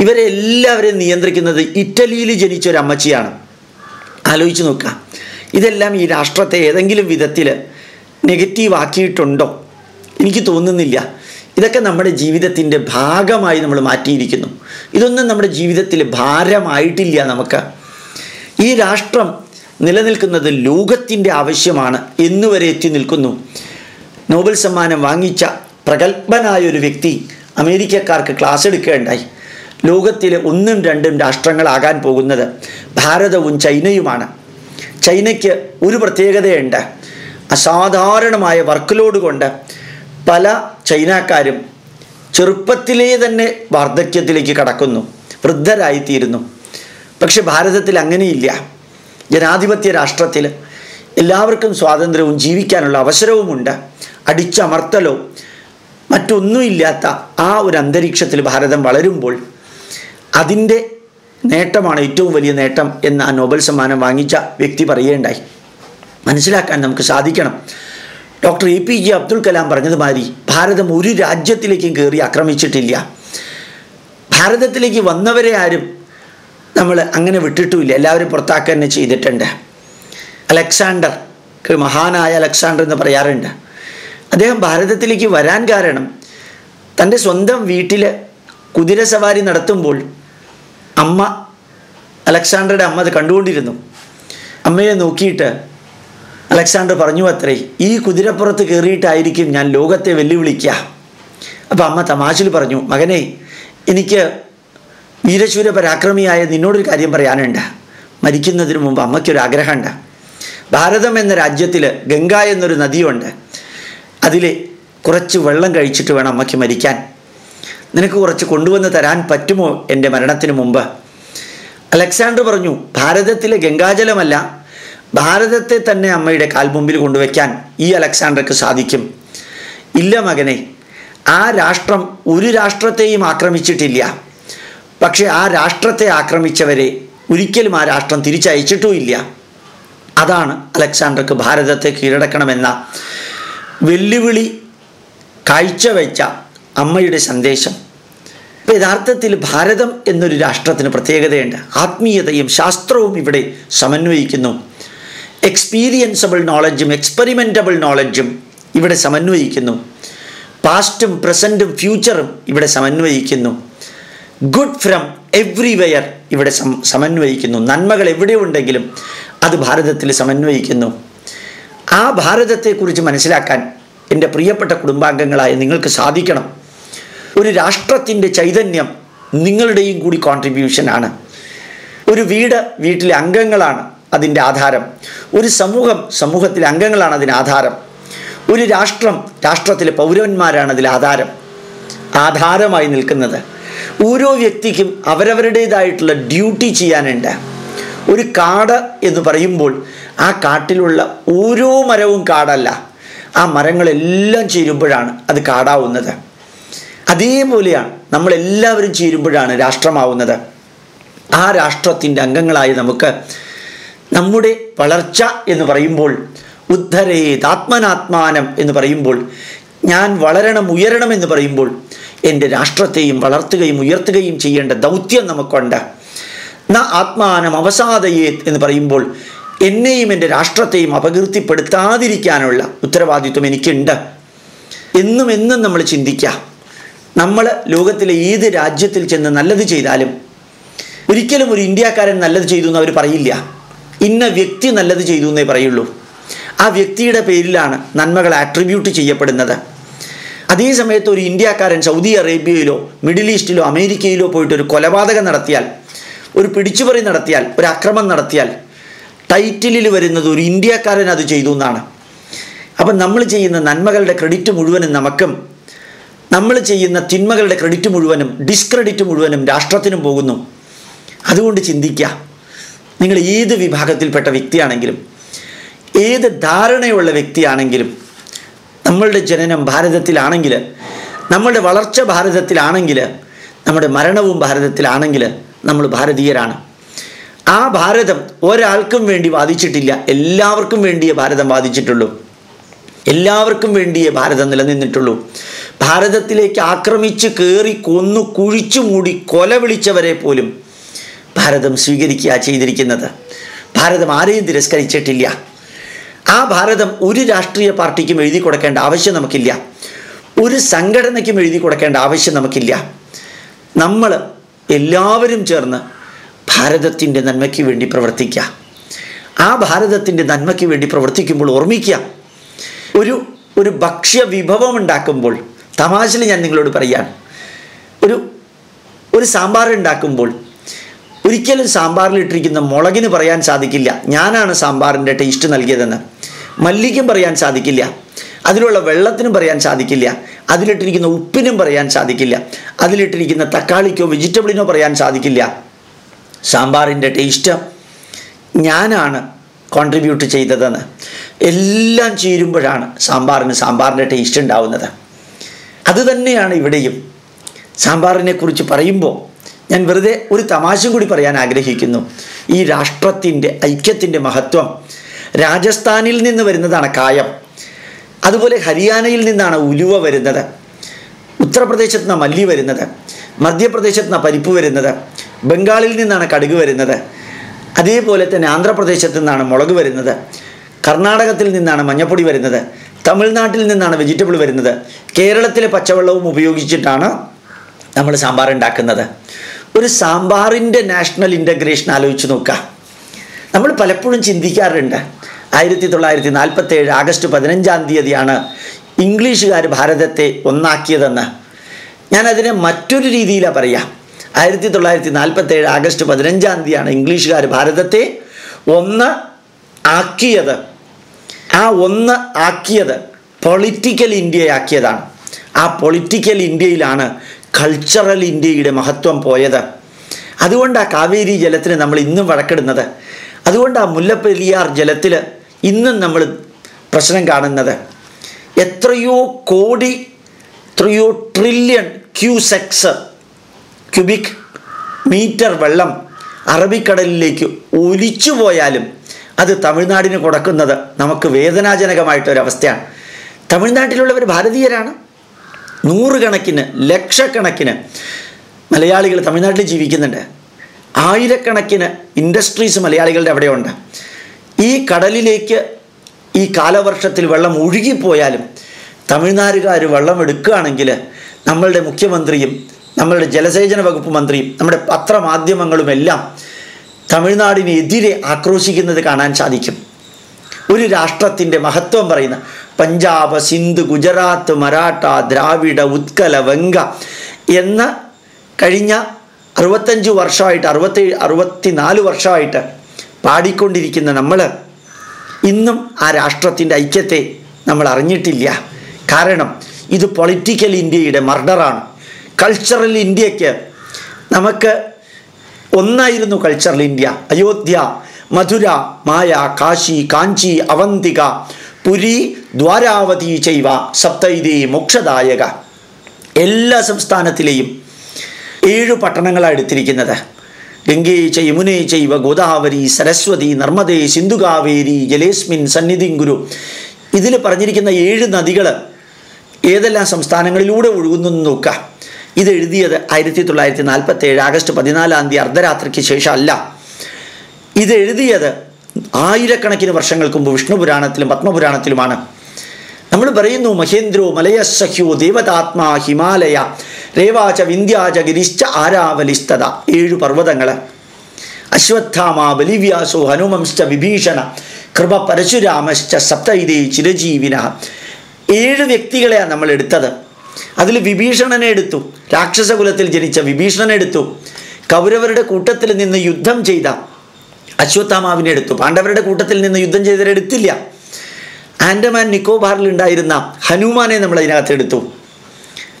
[SPEAKER 1] ഇവരെ എല്ലാവരെയും നിയന്ത്രിക്കുന്നത് ഇറ്റലിയിൽ ജനിച്ച ഒരു അമ്മച്ചിയാണ്. ആലോചിച്ച് നോക്കുക. ഇതെല്ലാം ഈ രാഷ്ട്രത്തെ ഏതെങ്കിലും വിധത്തിൽ നെഗറ്റീവ് ആക്കിയിട്ടുണ്ടോ? എനിക്ക് തോന്നുന്നില്ല. ഇതൊക്കെ നമ്മുടെ ജീവിതത്തിന്റെ ഭാഗമായി നമ്മൾ മാറ്റിയിരിക്കുന്നു. ഇതൊന്നും നമ്മുടെ ജീവിതത്തിൽ ഭാരമായിട്ടില്ല നമുക്ക്. ഈ രാഷ്ട്രം നിലനിൽക്കുന്നത് ലോകത്തിന്റെ ആവശ്യമാണ് എന്നുവരെ എത്തി നിൽക്കുന്നു. നോബൽ സമ്മാനം വാങ്ങിച്ച പ്രഗത്ഭനായ ഒരു വ്യക്തി അമേരിക്കക്കാർക്ക് ക്ലാസ് എടുക്കുകയുണ്ടായി. ലോകത്തിലെ ഒന്നും രണ്ടും രാഷ്ട്രങ്ങളാകാൻ പോകുന്നത് ഭാരതവും ചൈനയുമാണ്. ചൈനയ്ക്ക് ഒരു പ്രത്യേകതയുണ്ട്. അസാധാരണമായ വർക്ക് ലോഡ് കൊണ്ട് പല ചൈനക്കാരും ചെറുപ്പത്തിലേ തന്നെ വാർദ്ധക്യത്തിലേക്ക് കടക്കുന്നു. വൃദ്ധരായിത്തീരുന്നു. പക്ഷെ ഭാരതത്തിൽ അങ്ങനെയില്ല. ജനാധിപത്യ രാഷ്ട്രത്തിൽ എല്ലാവർക്കും സ്വാതന്ത്ര്യവും ജീവിക്കാനുള്ള അവസരവുമുണ്ട്. അടിച്ചമർത്തലോ മറ്റൊന്നുമില്ലാത്ത ആ ഒരു അന്തരീക്ഷത്തിൽ ഭാരതം വളരുമ്പോൾ അതിന്റെ നേട്ടമാണ് ഏറ്റവും വലിയ നേട്ടം എന്ന് ആ നോബൽ സമ്മാനം വാങ്ങിച്ച വ്യക്തി പറയുകയുണ്ടായി. മനസ്സിലാക്കാൻ നമുക്ക് സാധിക്കണം. Doctor A P J Abdul Kalam പറഞ്ഞതുമാതിരി ഭാരതം ഒരു രാജ്യത്തിലേക്കും കയറി ആക്രമിച്ചിട്ടില്ല. ഭാരതത്തിലേക്ക് വന്നവരെ ആരും നമ്മൾ അങ്ങനെ വിട്ടിട്ടുമില്ല. എല്ലാവരും പുറത്താക്കുക തന്നെ ചെയ്തിട്ടുണ്ട്. അലക്സാണ്ടർ മഹാനായ അലക്സാണ്ടർ എന്ന് പറയാറുണ്ട്. അദ്ദേഹം ഭാരതത്തിലേക്ക് വരാൻ കാരണം തന്റെ സ്വന്തം വീട്ടിൽ കുതിര സവാരി നടത്തുമ്പോൾ അമ്മ അലക്സാണ്ടറുടെ അമ്മ അത് കണ്ടുകൊണ്ടിരുന്നു. അമ്മയെ നോക്കിയിട്ട് അലക്സാണ്ടർ പറഞ്ഞു അത്രേ ഈ കുതിരപ്പുറത്ത് കയറിയിട്ടായിരിക്കും ഞാൻ ലോകത്തെ വെല്ലുവിളിക്കുക. അപ്പോൾ അമ്മ തമാശയിൽ പറഞ്ഞു മകനെ എനിക്ക് വീരശൂര പരാക്രമിയായ നിന്നോടൊരു കാര്യം പറയാനുണ്ട്. മരിക്കുന്നതിന് മുമ്പ് അമ്മയ്ക്കൊരു ആഗ്രഹമുണ്ട്. ഭാരതം എന്ന രാജ്യത്തിൽ ഗംഗ എന്നൊരു നദിയുണ്ട്. അതിൽ കുറച്ച് വെള്ളം കഴിച്ചിട്ട് വേണം അമ്മയ്ക്ക് മരിക്കാൻ. നിനക്ക് കുറച്ച് കൊണ്ടുവന്ന് തരാൻ പറ്റുമോ എന്റെ മരണത്തിന് മുമ്പ്? അലക്സാണ്ടർ പറഞ്ഞു ഭാരതത്തിലെ ഗംഗാജലമല്ല ഭാരതത്തെ തന്നെ അമ്മയുടെ കാൽമുമ്പിൽ കൊണ്ടുവയ്ക്കാൻ ഈ അലക്സാണ്ടർക്ക് സാധിക്കും. ഇല്ല മകനെ ആ രാഷ്ട്രം ഒരു രാഷ്ട്രത്തെയും ആക്രമിച്ചിട്ടില്ല. പക്ഷെ ആ രാഷ്ട്രത്തെ ആക്രമിച്ചവരെ ഒരിക്കലും ആ രാഷ്ട്രം തിരിച്ചയച്ചിട്ടുമില്ല. അതാണ് അലക്സാണ്ടർക്ക് ഭാരതത്തെ കീഴടക്കണമെന്ന വെല്ലുവിളി കാഴ്ചവെച്ച അമ്മയുടെ സന്ദേശം. ഇപ്പം യഥാർത്ഥത്തിൽ ഭാരതം എന്നൊരു രാഷ്ട്രത്തിന് പ്രത്യേകതയുണ്ട്. ആത്മീയതയും ശാസ്ത്രവും ഇവിടെ സമന്വയിക്കുന്നു. എക്സ്പീരിയൻസബിൾ നോളജും എക്സ്പെരിമെന്റബിൾ നോളജും ഇവിടെ സമന്വയിക്കുന്നു. പാസ്റ്റും പ്രസന്റും ഫ്യൂച്ചറും ഇവിടെ സമന്വയിക്കുന്നു. ഗുഡ് ഫ്രം എവ്രിവെയർ ഇവിടെ സമന്വയിക്കുന്നു. നന്മകൾ എവിടെയുണ്ടെങ്കിലും അത് ഭാരതത്തിൽ സമന്വയിക്കുന്നു. ആ ഭാരതത്തെക്കുറിച്ച് മനസ്സിലാക്കാൻ എന്റെ പ്രിയപ്പെട്ട കുടുംബാംഗങ്ങളായ നിങ്ങൾക്ക് സാധിക്കണം. ഒരു രാഷ്ട്രത്തിന്റെ ചൈതന്യം നിങ്ങളുടെയും കൂടി കോൺട്രിബ്യൂഷനാണ് ഒരു വീട് വീട്ടിലെ അംഗങ്ങളാണ് അതിന്റെ ആധാരം. ഒരു സമൂഹം സമൂഹത്തിലെ അംഗങ്ങളാണ് അതിന് ആധാരം. ഒരു രാഷ്ട്രം രാഷ്ട്രത്തിലെ പൗരന്മാരാണ് അതിൽ ആധാരം. ആധാരമായി നിൽക്കുന്നത്. ഓരോ വ്യക്തിക്കും അവരവരുടേതായിട്ടുള്ള ഡ്യൂട്ടി ചെയ്യാനുണ്ട്. ഒരു കാട് എന്ന് പറയുമ്പോൾ ആ കാട്ടിലുള്ള ഓരോ മരവും കാടല്ല. ആ മരങ്ങളെല്ലാം ചേരുമ്പോഴാണ് അത് കാടാവുന്നത്. അതേപോലെയാണ് നമ്മളെല്ലാവരും ചേരുമ്പോഴാണ് രാഷ്ട്രമാവുന്നത്. ആ രാഷ്ട്രത്തിന്റെ അംഗങ്ങളായി നമുക്ക് നമ്മുടെ വളർച്ച എന്ന് പറയുമ്പോൾ ഉദ്ധരേതാത്മനാത്മാനം എന്ന് പറയുമ്പോൾ ഞാൻ വളരണം ഉയരണം എന്ന് പറയുമ്പോൾ എന്റെ രാഷ്ട്രത്തെയും വളർത്തുകയും ഉയർത്തുകയും ചെയ്യേണ്ട ദൗത്യം നമുക്കുണ്ട്. ന ആത്മാനം അവസാദയേ എന്ന് പറയുമ്പോൾ എന്നെയും എന്റെ രാഷ്ട്രത്തെയും അപകീർത്തിപ്പെടുത്താതിരിക്കാനുള്ള ഉത്തരവാദിത്വം എനിക്കുണ്ട്. എന്നും എന്നും നമ്മൾ ചിന്തിക്കാം. നമ്മൾ ലോകത്തിലെ ഏത് രാജ്യത്തിൽ ചെന്ന് നല്ലത് ചെയ്താലും ഒരിക്കലും ഒരു ഇന്ത്യക്കാരൻ നല്ലത് ചെയ്തു എന്ന് അവർ പറയില്ല. ഇന്ന വ്യക്തി നല്ലത് ചെയ്തു എന്നേ പറയുള്ളൂ. ആ വ്യക്തിയുടെ പേരിലാണ് നന്മകൾ ആട്രിബ്യൂട്ട് ചെയ്യപ്പെടുന്നത്. അതേ സമയത്ത് ഒരു ഇന്ത്യക്കാരൻ സൗദി അറേബ്യയിലോ മിഡിൽ ഈസ്റ്റിലോ അമേരിക്കയിലോ പോയിട്ട് ഒരു കൊലപാതകം നടത്തിയാൽ ഒരു പിടിച്ചുപറി നടത്തിയാൽ ഒരു അക്രമം നടത്തിയാൽ ടൈറ്റിലിൽ വരുന്നത് ഒരു ഇന്ത്യക്കാരൻ അത് ചെയ്തു എന്നാണ്. അപ്പം നമ്മൾ ചെയ്യുന്ന നന്മകളുടെ ക്രെഡിറ്റ് മുഴുവനും നമുക്കും നമ്മൾ ചെയ്യുന്ന തിന്മകളുടെ ക്രെഡിറ്റ് മുഴുവനും ഡിസ്ക്രെഡിറ്റ് മുഴുവനും രാഷ്ട്രത്തിനും പോകുന്നു. അതുകൊണ്ട് ചിന്തിക്കുക നിങ്ങൾ ഏത് വിഭാഗത്തിൽപ്പെട്ട വ്യക്തിയാണെങ്കിലും ഏത് ധാരണയുള്ള വ്യക്തിയാണെങ്കിലും നമ്മളുടെ ജനനം ഭാരതത്തിലാണെങ്കിൽ നമ്മളുടെ വളർച്ച ഭാരതത്തിലാണെങ്കിൽ നമ്മുടെ മരണവും ഭാരതത്തിലാണെങ്കിൽ നമ്മൾ ഭാരതീയരാണ്. ആ ഭാരതം ഒരാൾക്കും വേണ്ടി വാദിച്ചിട്ടില്ല. എല്ലാവർക്കും വേണ്ടിയേ ഭാരതം വാദിച്ചിട്ടുള്ളൂ. എല്ലാവർക്കും വേണ്ടിയേ ഭാരതം നിലനിന്നിട്ടുള്ളൂ. ഭാരതത്തിലേക്ക് ആക്രമിച്ച് കയറി കൊന്നു കുഴിച്ചു മൂടി കൊല വിളിച്ചവരെ പോലും ഭാരതം സ്വീകരിക്കുക ചെയ്തിരിക്കുന്നത്. ഭാരതം ആരെയും തിരസ്കരിച്ചിട്ടില്ല. ആ ഭാരതം ഒരു രാഷ്ട്രീയ പാർട്ടിക്കും എഴുതി കൊടുക്കേണ്ട ആവശ്യം നമുക്കില്ല. ഒരു സംഘടനയ്ക്കും എഴുതി കൊടുക്കേണ്ട ആവശ്യം നമുക്കില്ല. നമ്മൾ എല്ലാവരും ചേർന്ന് ഭാരതത്തിന്റെ നന്മയ്ക്ക് വേണ്ടി പ്രവർത്തിക്കുക. ആ ഭാരതത്തിന്റെ നന്മയ്ക്ക് വേണ്ടി പ്രവർത്തിക്കുമ്പോൾ ഓർമ്മിക്കുക. ഒരു ഒരു ഭക്ഷ്യ വിഭവം ഉണ്ടാക്കുമ്പോൾ തമാശയിൽ ഞാൻ നിങ്ങളോട് പറയാൻ ഒരു ഒരു സാമ്പാർ ഉണ്ടാക്കുമ്പോൾ ഒരിക്കലും സാമ്പാറിലിട്ടിരിക്കുന്ന മുളകിന് പറയാൻ സാധിക്കില്ല. ഞാനാണ് സാമ്പാറിന്റെ ടേസ്റ്റ് നൽകിയതെന്ന്. മല്ലിക്കും പറയാൻ സാധിക്കില്ല. അതിലുള്ള വെള്ളത്തിനും പറയാൻ സാധിക്കില്ല. അതിലിട്ടിരിക്കുന്ന ഉപ്പിനും പറയാൻ സാധിക്കില്ല. അതിലിട്ടിരിക്കുന്ന തക്കാളിക്കോ വെജിറ്റബിളിനോ പറയാൻ സാധിക്കില്ല. സാമ്പാറിന്റെ ടേസ്റ്റ് ഞാനാണ് കോൺട്രിബ്യൂട്ട് ചെയ്തതെന്ന്. എല്ലാം ചേരുമ്പോഴാണ് സാമ്പാറിന് സാമ്പാറിന്റെ ടേസ്റ്റ് ഉണ്ടാവുന്നത്. അതുതന്നെയാണ് ഇവിടെയും. സാമ്പാറിനെ കുറിച്ച് പറയുമ്പോൾ ഞാൻ വെറുതെ ഒരു തമാശയും കൂടി പറയാൻ ആഗ്രഹിക്കുന്നു. ഈ രാഷ്ട്രത്തിന്റെ ഐക്യത്തിന്റെ മഹത്വം രാജസ്ഥാനിൽ നിന്ന് വരുന്നതാണ് കായം. അതുപോലെ ഹരിയാനയിൽ നിന്നാണ് ഉലുവ വരുന്നത്. ഉത്തർപ്രദേശത്ത് നിന്നാണ് മല്ലി വരുന്നത്. മധ്യപ്രദേശത്ത് നിന്നാണ് പരിപ്പ് വരുന്നത്. ബംഗാളിൽ നിന്നാണ് കടുക് വരുന്നത്. അതേപോലെ തന്നെ ആന്ധ്രാപ്രദേശത്ത് നിന്നാണ് മുളക് വരുന്നത്. കർണാടകത്തിൽ നിന്നാണ് മഞ്ഞപ്പൊടി വരുന്നത്. തമിഴ്നാട്ടിൽ നിന്നാണ് വെജിറ്റബിൾ വരുന്നത്. കേരളത്തിലെ പച്ചവെള്ളവും ഉപയോഗിച്ചിട്ടാണ് നമ്മൾ സാമ്പാർ ഉണ്ടാക്കുന്നത്. ഒരു സാമ്പാറിന്റെ നാഷണൽ ഇന്റഗ്രേഷൻ ആലോചിച്ച് നോക്കുക. നമ്മൾ പലപ്പോഴും ചിന്തിക്കാറുണ്ട്. ആയിരത്തി തൊള്ളായിരത്തി നാൽപ്പത്തി ഏഴ് ആഗസ്റ്റ് പതിനഞ്ചാം തീയതിയാണ് ഇംഗ്ലീഷുകാർ ഭാരതത്തെ ഒന്നാക്കിയതെന്ന്. ഞാനതിനെ മറ്റൊരു രീതിയിലാണ് പറയാം. ആയിരത്തി തൊള്ളായിരത്തി നാൽപ്പത്തി ഏഴ് ആഗസ്റ്റ് പതിനഞ്ചാം തീയതിയാണ് ഇംഗ്ലീഷുകാർ ഭാരതത്തെ ഒന്ന് ആക്കിയത്. ആ ഒന്ന് ആക്കിയത് പൊളിറ്റിക്കൽ ഇന്ത്യയാക്കിയതാണ് ആ പൊളിറ്റിക്കൽ ഇന്ത്യയിലാണ് കൾച്ചറൽ ഇന്ത്യയുടെ മഹത്വം പോയത്. അതുകൊണ്ടാണ് കാവേരി ജലത്തിന് നമ്മൾ ഇന്നും വഴക്കിടുന്നത്. അതുകൊണ്ടാണ് മുല്ലപ്പെരിയാർ ജലത്തിൽ ഇന്നും നമ്മൾ പ്രശ്നം കാണുന്നത്. എത്രയോ കോടി എത്രയോ ട്രില്യൺ ക്യൂസെക്സ് ക്യൂബിക് മീറ്റർ വെള്ളം അറബിക്കടലിലേക്ക് ഒലിച്ചു പോയാലും അത് തമിഴ്നാടിന് കൊടുക്കുന്നത് നമുക്ക് വേദനാജനകമായിട്ടൊരവസ്ഥയാണ്. തമിഴ്നാട്ടിലുള്ളവർ ഭാരതീയരാണ്. നൂറുകണക്കിന് ലക്ഷക്കണക്കിന് മലയാളികൾ തമിഴ്നാട്ടിൽ ജീവിക്കുന്നുണ്ട്. ആയിരക്കണക്കിന് ഇൻഡസ്ട്രീസ് മലയാളികളുടെ അവിടെയുണ്ട്. ഈ കടലിലേക്ക് ഈ കാലവർഷത്തിൽ വെള്ളം ഒഴുകിപ്പോയാലും തമിഴ്നാടുകാർ വെള്ളം എടുക്കുകയാണെങ്കിൽ നമ്മളുടെ മുഖ്യമന്ത്രിയും നമ്മളുടെ ജലസേചന വകുപ്പ് മന്ത്രിയും നമ്മുടെ പത്രമാധ്യമങ്ങളുമെല്ലാം തമിഴ്നാടിനെതിരെ ആക്രോശിക്കുന്നത് കാണാൻ സാധിക്കും. ഒരു രാഷ്ട്രത്തിന്റെ മഹത്വം പറയുന്ന പഞ്ചാബ് സിന്ധ് ഗുജറാത്ത് മറാഠ ദ്രാവിഡ ഉത്കല വംഗ എന്ന കഴിഞ്ഞ അറുപത്തഞ്ച് വർഷമായിട്ട് അറുപത്തേഴ് അറുപത്തിനാല് വർഷമായിട്ട് പാടിക്കൊണ്ടിരിക്കുന്ന നമ്മൾ ഇന്നും ആ രാഷ്ട്രത്തിന്റെ ഐക്യത്തെ നമ്മൾ അറിഞ്ഞിട്ടില്ല. കാരണം ഇത് പൊളിറ്റിക്കൽ ഇന്ത്യയുടെ മർഡറാണ്. കൾച്ചറൽ ഇന്ത്യയ്ക്ക് നമുക്ക് ഒന്നായിരുന്നു കൾച്ചറൽ ഇന്ത്യ. അയോധ്യ മധുര മായ കാശി കാഞ്ചി അവന്തിക പുരി ദ്വാരാവതി ചൈവ സപ്തൈതി മോക്ഷദായക. എല്ലാ സംസ്ഥാനത്തിലെയും ഏഴു പട്ടണങ്ങളാണ് എടുത്തിരിക്കുന്നത്. ഗംഗേ ച യമുനേ ചൈവ ഗോദാവരി സരസ്വതി നർമ്മദേ സിന്ധുകാവേരി ജലേസ്മിൻ സന്നിധിം ഗുരു ഇതിൽ പറഞ്ഞിരിക്കുന്ന ഏഴ് നദികൾ ഏതെല്ലാം സംസ്ഥാനങ്ങളിലൂടെ ഒഴുകുന്നു നോക്കുക ഇത് എഴുതിയത് ആയിരത്തി തൊള്ളായിരത്തി നാൽപ്പത്തി ഏഴ് ആഗസ്റ്റ് പതിനാലാം തീയതി അർദ്ധരാത്രിക്ക് ശേഷം അല്ല ഇത് എഴുതിയത് ആയിരക്കണക്കിന് വർഷങ്ങൾക്ക് മുമ്പ് വിഷ്ണു പുരാണത്തിലും പത്മപുരാണത്തിലുമാണ്. നമ്മൾ പറയുന്നു മഹേന്ദ്രോ മലയസഹ്യോ ദേവതാത്മാ ഹിമാലയ രേവാച വിന്ധ്യാച ഗിരിശ്ച ആരാവലിസ്തത ഏഴു പർവതങ്ങൾ. അശ്വത്ഥാമ ബലിവ്യാസോ ഹനുമംശ്ച വിഭീഷണ കൃപ പരശുരാമശ്ച സപ്തൈതേ ചിരജീവിന. ഏഴ് വ്യക്തികളെയാണ് നമ്മൾ എടുത്തത്. അതിൽ വിഭീഷണനെ എടുത്തു. രാക്ഷസകുലത്തിൽ ജനിച്ച വിഭീഷണനെ എടുത്തു. കൗരവരുടെ കൂട്ടത്തിൽ നിന്ന് യുദ്ധം ചെയ്ത അശ്വത്ഥാമാവിനെ എടുത്തു. പാണ്ഡവരുടെ കൂട്ടത്തിൽ നിന്ന് യുദ്ധം ചെയ്തവരെടുത്തില്ല ആൻഡമാൻ നിക്കോബാറിൽ ഉണ്ടായിരുന്ന ഹനുമാനെ നമ്മൾ അതിനകത്ത് എടുത്തു.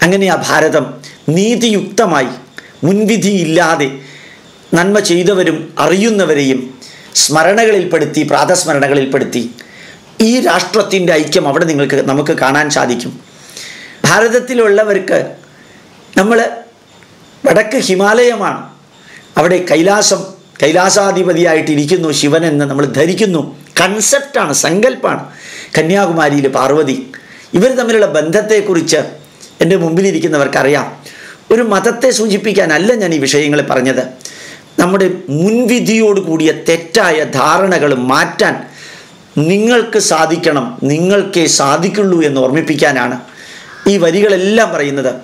[SPEAKER 1] അങ്ങനെ ആ ഭാരതം നീതിയുക്തമായി മുൻവിധിയില്ലാതെ നന്മ ചെയ്തവരും അറിയുന്നവരെയും സ്മരണകളിൽപ്പെടുത്തി പ്രാതസ്മരണകളിൽപ്പെടുത്തി ഈ രാഷ്ട്രത്തിന്റെ ഐക്യം അവിടെ നിങ്ങൾക്ക് നമുക്ക് കാണാൻ സാധിക്കും. ഭാരതത്തിലുള്ളവർക്ക് നമ്മൾ വടക്ക് ഹിമാലയമാണ്. അവിടെ കൈലാസം കൈലാസാധിപതിയായിട്ടിരിക്കുന്നു ശിവൻ എന്ന് നമ്മൾ ധരിക്കുന്നു. കൺസെപ്റ്റാണ് സങ്കല്പമാണ് കന്യാകുമാരിയിൽ പാർവതി ഇവർ തമ്മിലുള്ള ബന്ധത്തെക്കുറിച്ച് എന്റെ മുമ്പിലിരിക്കുന്നവർക്കറിയാം. ഒരു മതത്തെ സൂചിപ്പിക്കാനല്ല ഞാൻ ഈ വിഷയങ്ങൾ പറഞ്ഞത്. നമ്മുടെ മുൻവിധിയോട് കൂടിയ തെറ്റായ ധാരണകൾ മാറ്റാൻ നിങ്ങൾക്ക് സാധിക്കണം നിങ്ങൾക്കേ സാധിക്കുള്ളൂ എന്ന് ഓർമ്മിപ്പിക്കാനാണ് ഈ വരികളെല്ലാം പറയുന്നത്.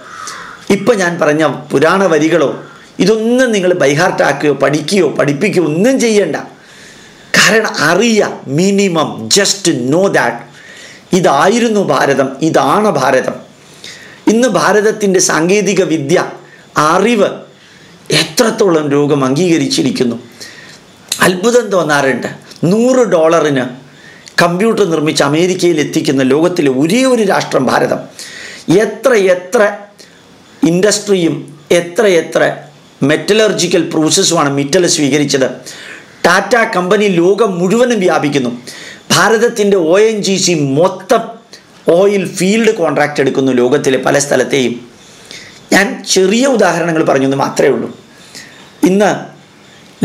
[SPEAKER 1] ഇപ്പം ഞാൻ പറഞ്ഞ പുരാണ വരികളോ ഇതൊന്നും നിങ്ങൾ ബൈഹാർട്ടാക്കുകയോ പഠിക്കുകയോ പഠിപ്പിക്കുകയോ ഒന്നും ചെയ്യണ്ട. കാരണം അറിയാം മിനിമം ജസ്റ്റ് നോ ദാറ്റ് ഇതായിരുന്നു ഭാരതം ഇതാണ് ഭാരതം. ഇന്ന് ഭാരതത്തിന്റെ സാങ്കേതിക വിദ്യ അറിവ് എത്രത്തോളം രോഗം അംഗീകരിച്ചിരിക്കുന്നു? അത്ഭുതം തോന്നാറുണ്ട്. നൂറ് ഡോളറിന് കമ്പ്യൂട്ടർ നിർമ്മിച്ച് അമേരിക്കയിൽ എത്തിക്കുന്ന ലോകത്തിലെ ഒരേ ഒരു രാഷ്ട്രം ഭാരതം. എത്ര എത്ര ഇൻഡസ്ട്രിയും എത്ര എത്ര മെറ്റലർജിക്കൽ പ്രോസസ്സുമാണ് മിറ്റൽ സ്വീകരിച്ചത്. ടാറ്റ കമ്പനി ലോകം മുഴുവനും വ്യാപിക്കുന്നു. ഭാരതത്തിന്റെ ഒ എൻ ജി സി മൊത്തം ഓയിൽ ഫീൽഡ് കോൺട്രാക്റ്റ് എടുക്കുന്നു ലോകത്തിലെ പല സ്ഥലത്തെയും. ഞാൻ ചെറിയ ഉദാഹരണങ്ങൾ പറഞ്ഞെന്ന് മാത്രമേ ഉള്ളൂ. ഇന്ന്